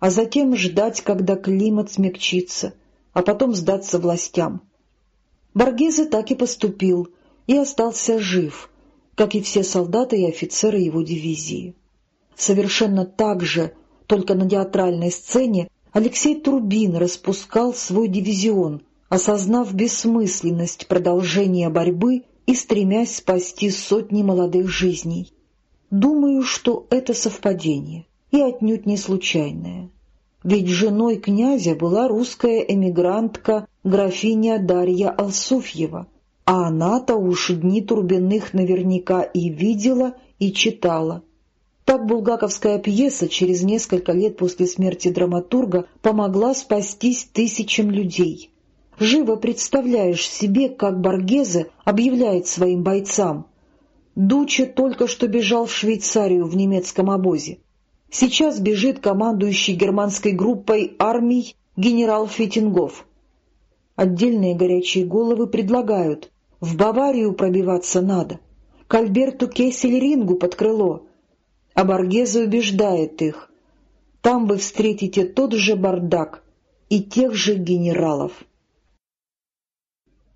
а затем ждать, когда климат смягчится, а потом сдаться властям. Боргезе так и поступил и остался жив, как и все солдаты и офицеры его дивизии. Совершенно так же, только на театральной сцене, Алексей Турбин распускал свой дивизион, осознав бессмысленность продолжения борьбы и стремясь спасти сотни молодых жизней. Думаю, что это совпадение, и отнюдь не случайное. Ведь женой князя была русская эмигрантка графиня Дарья Алсуфьева, а она-то уж дни Турбиных наверняка и видела, и читала. Так булгаковская пьеса через несколько лет после смерти драматурга помогла спастись тысячам людей. Живо представляешь себе, как Боргезе объявляет своим бойцам. Дуче только что бежал в Швейцарию в немецком обозе. Сейчас бежит командующий германской группой армий генерал Фитингов. Отдельные горячие головы предлагают. В Баварию пробиваться надо. К Альберту Кессельрингу под крыло — а Боргезе убеждает их. Там вы встретите тот же бардак и тех же генералов.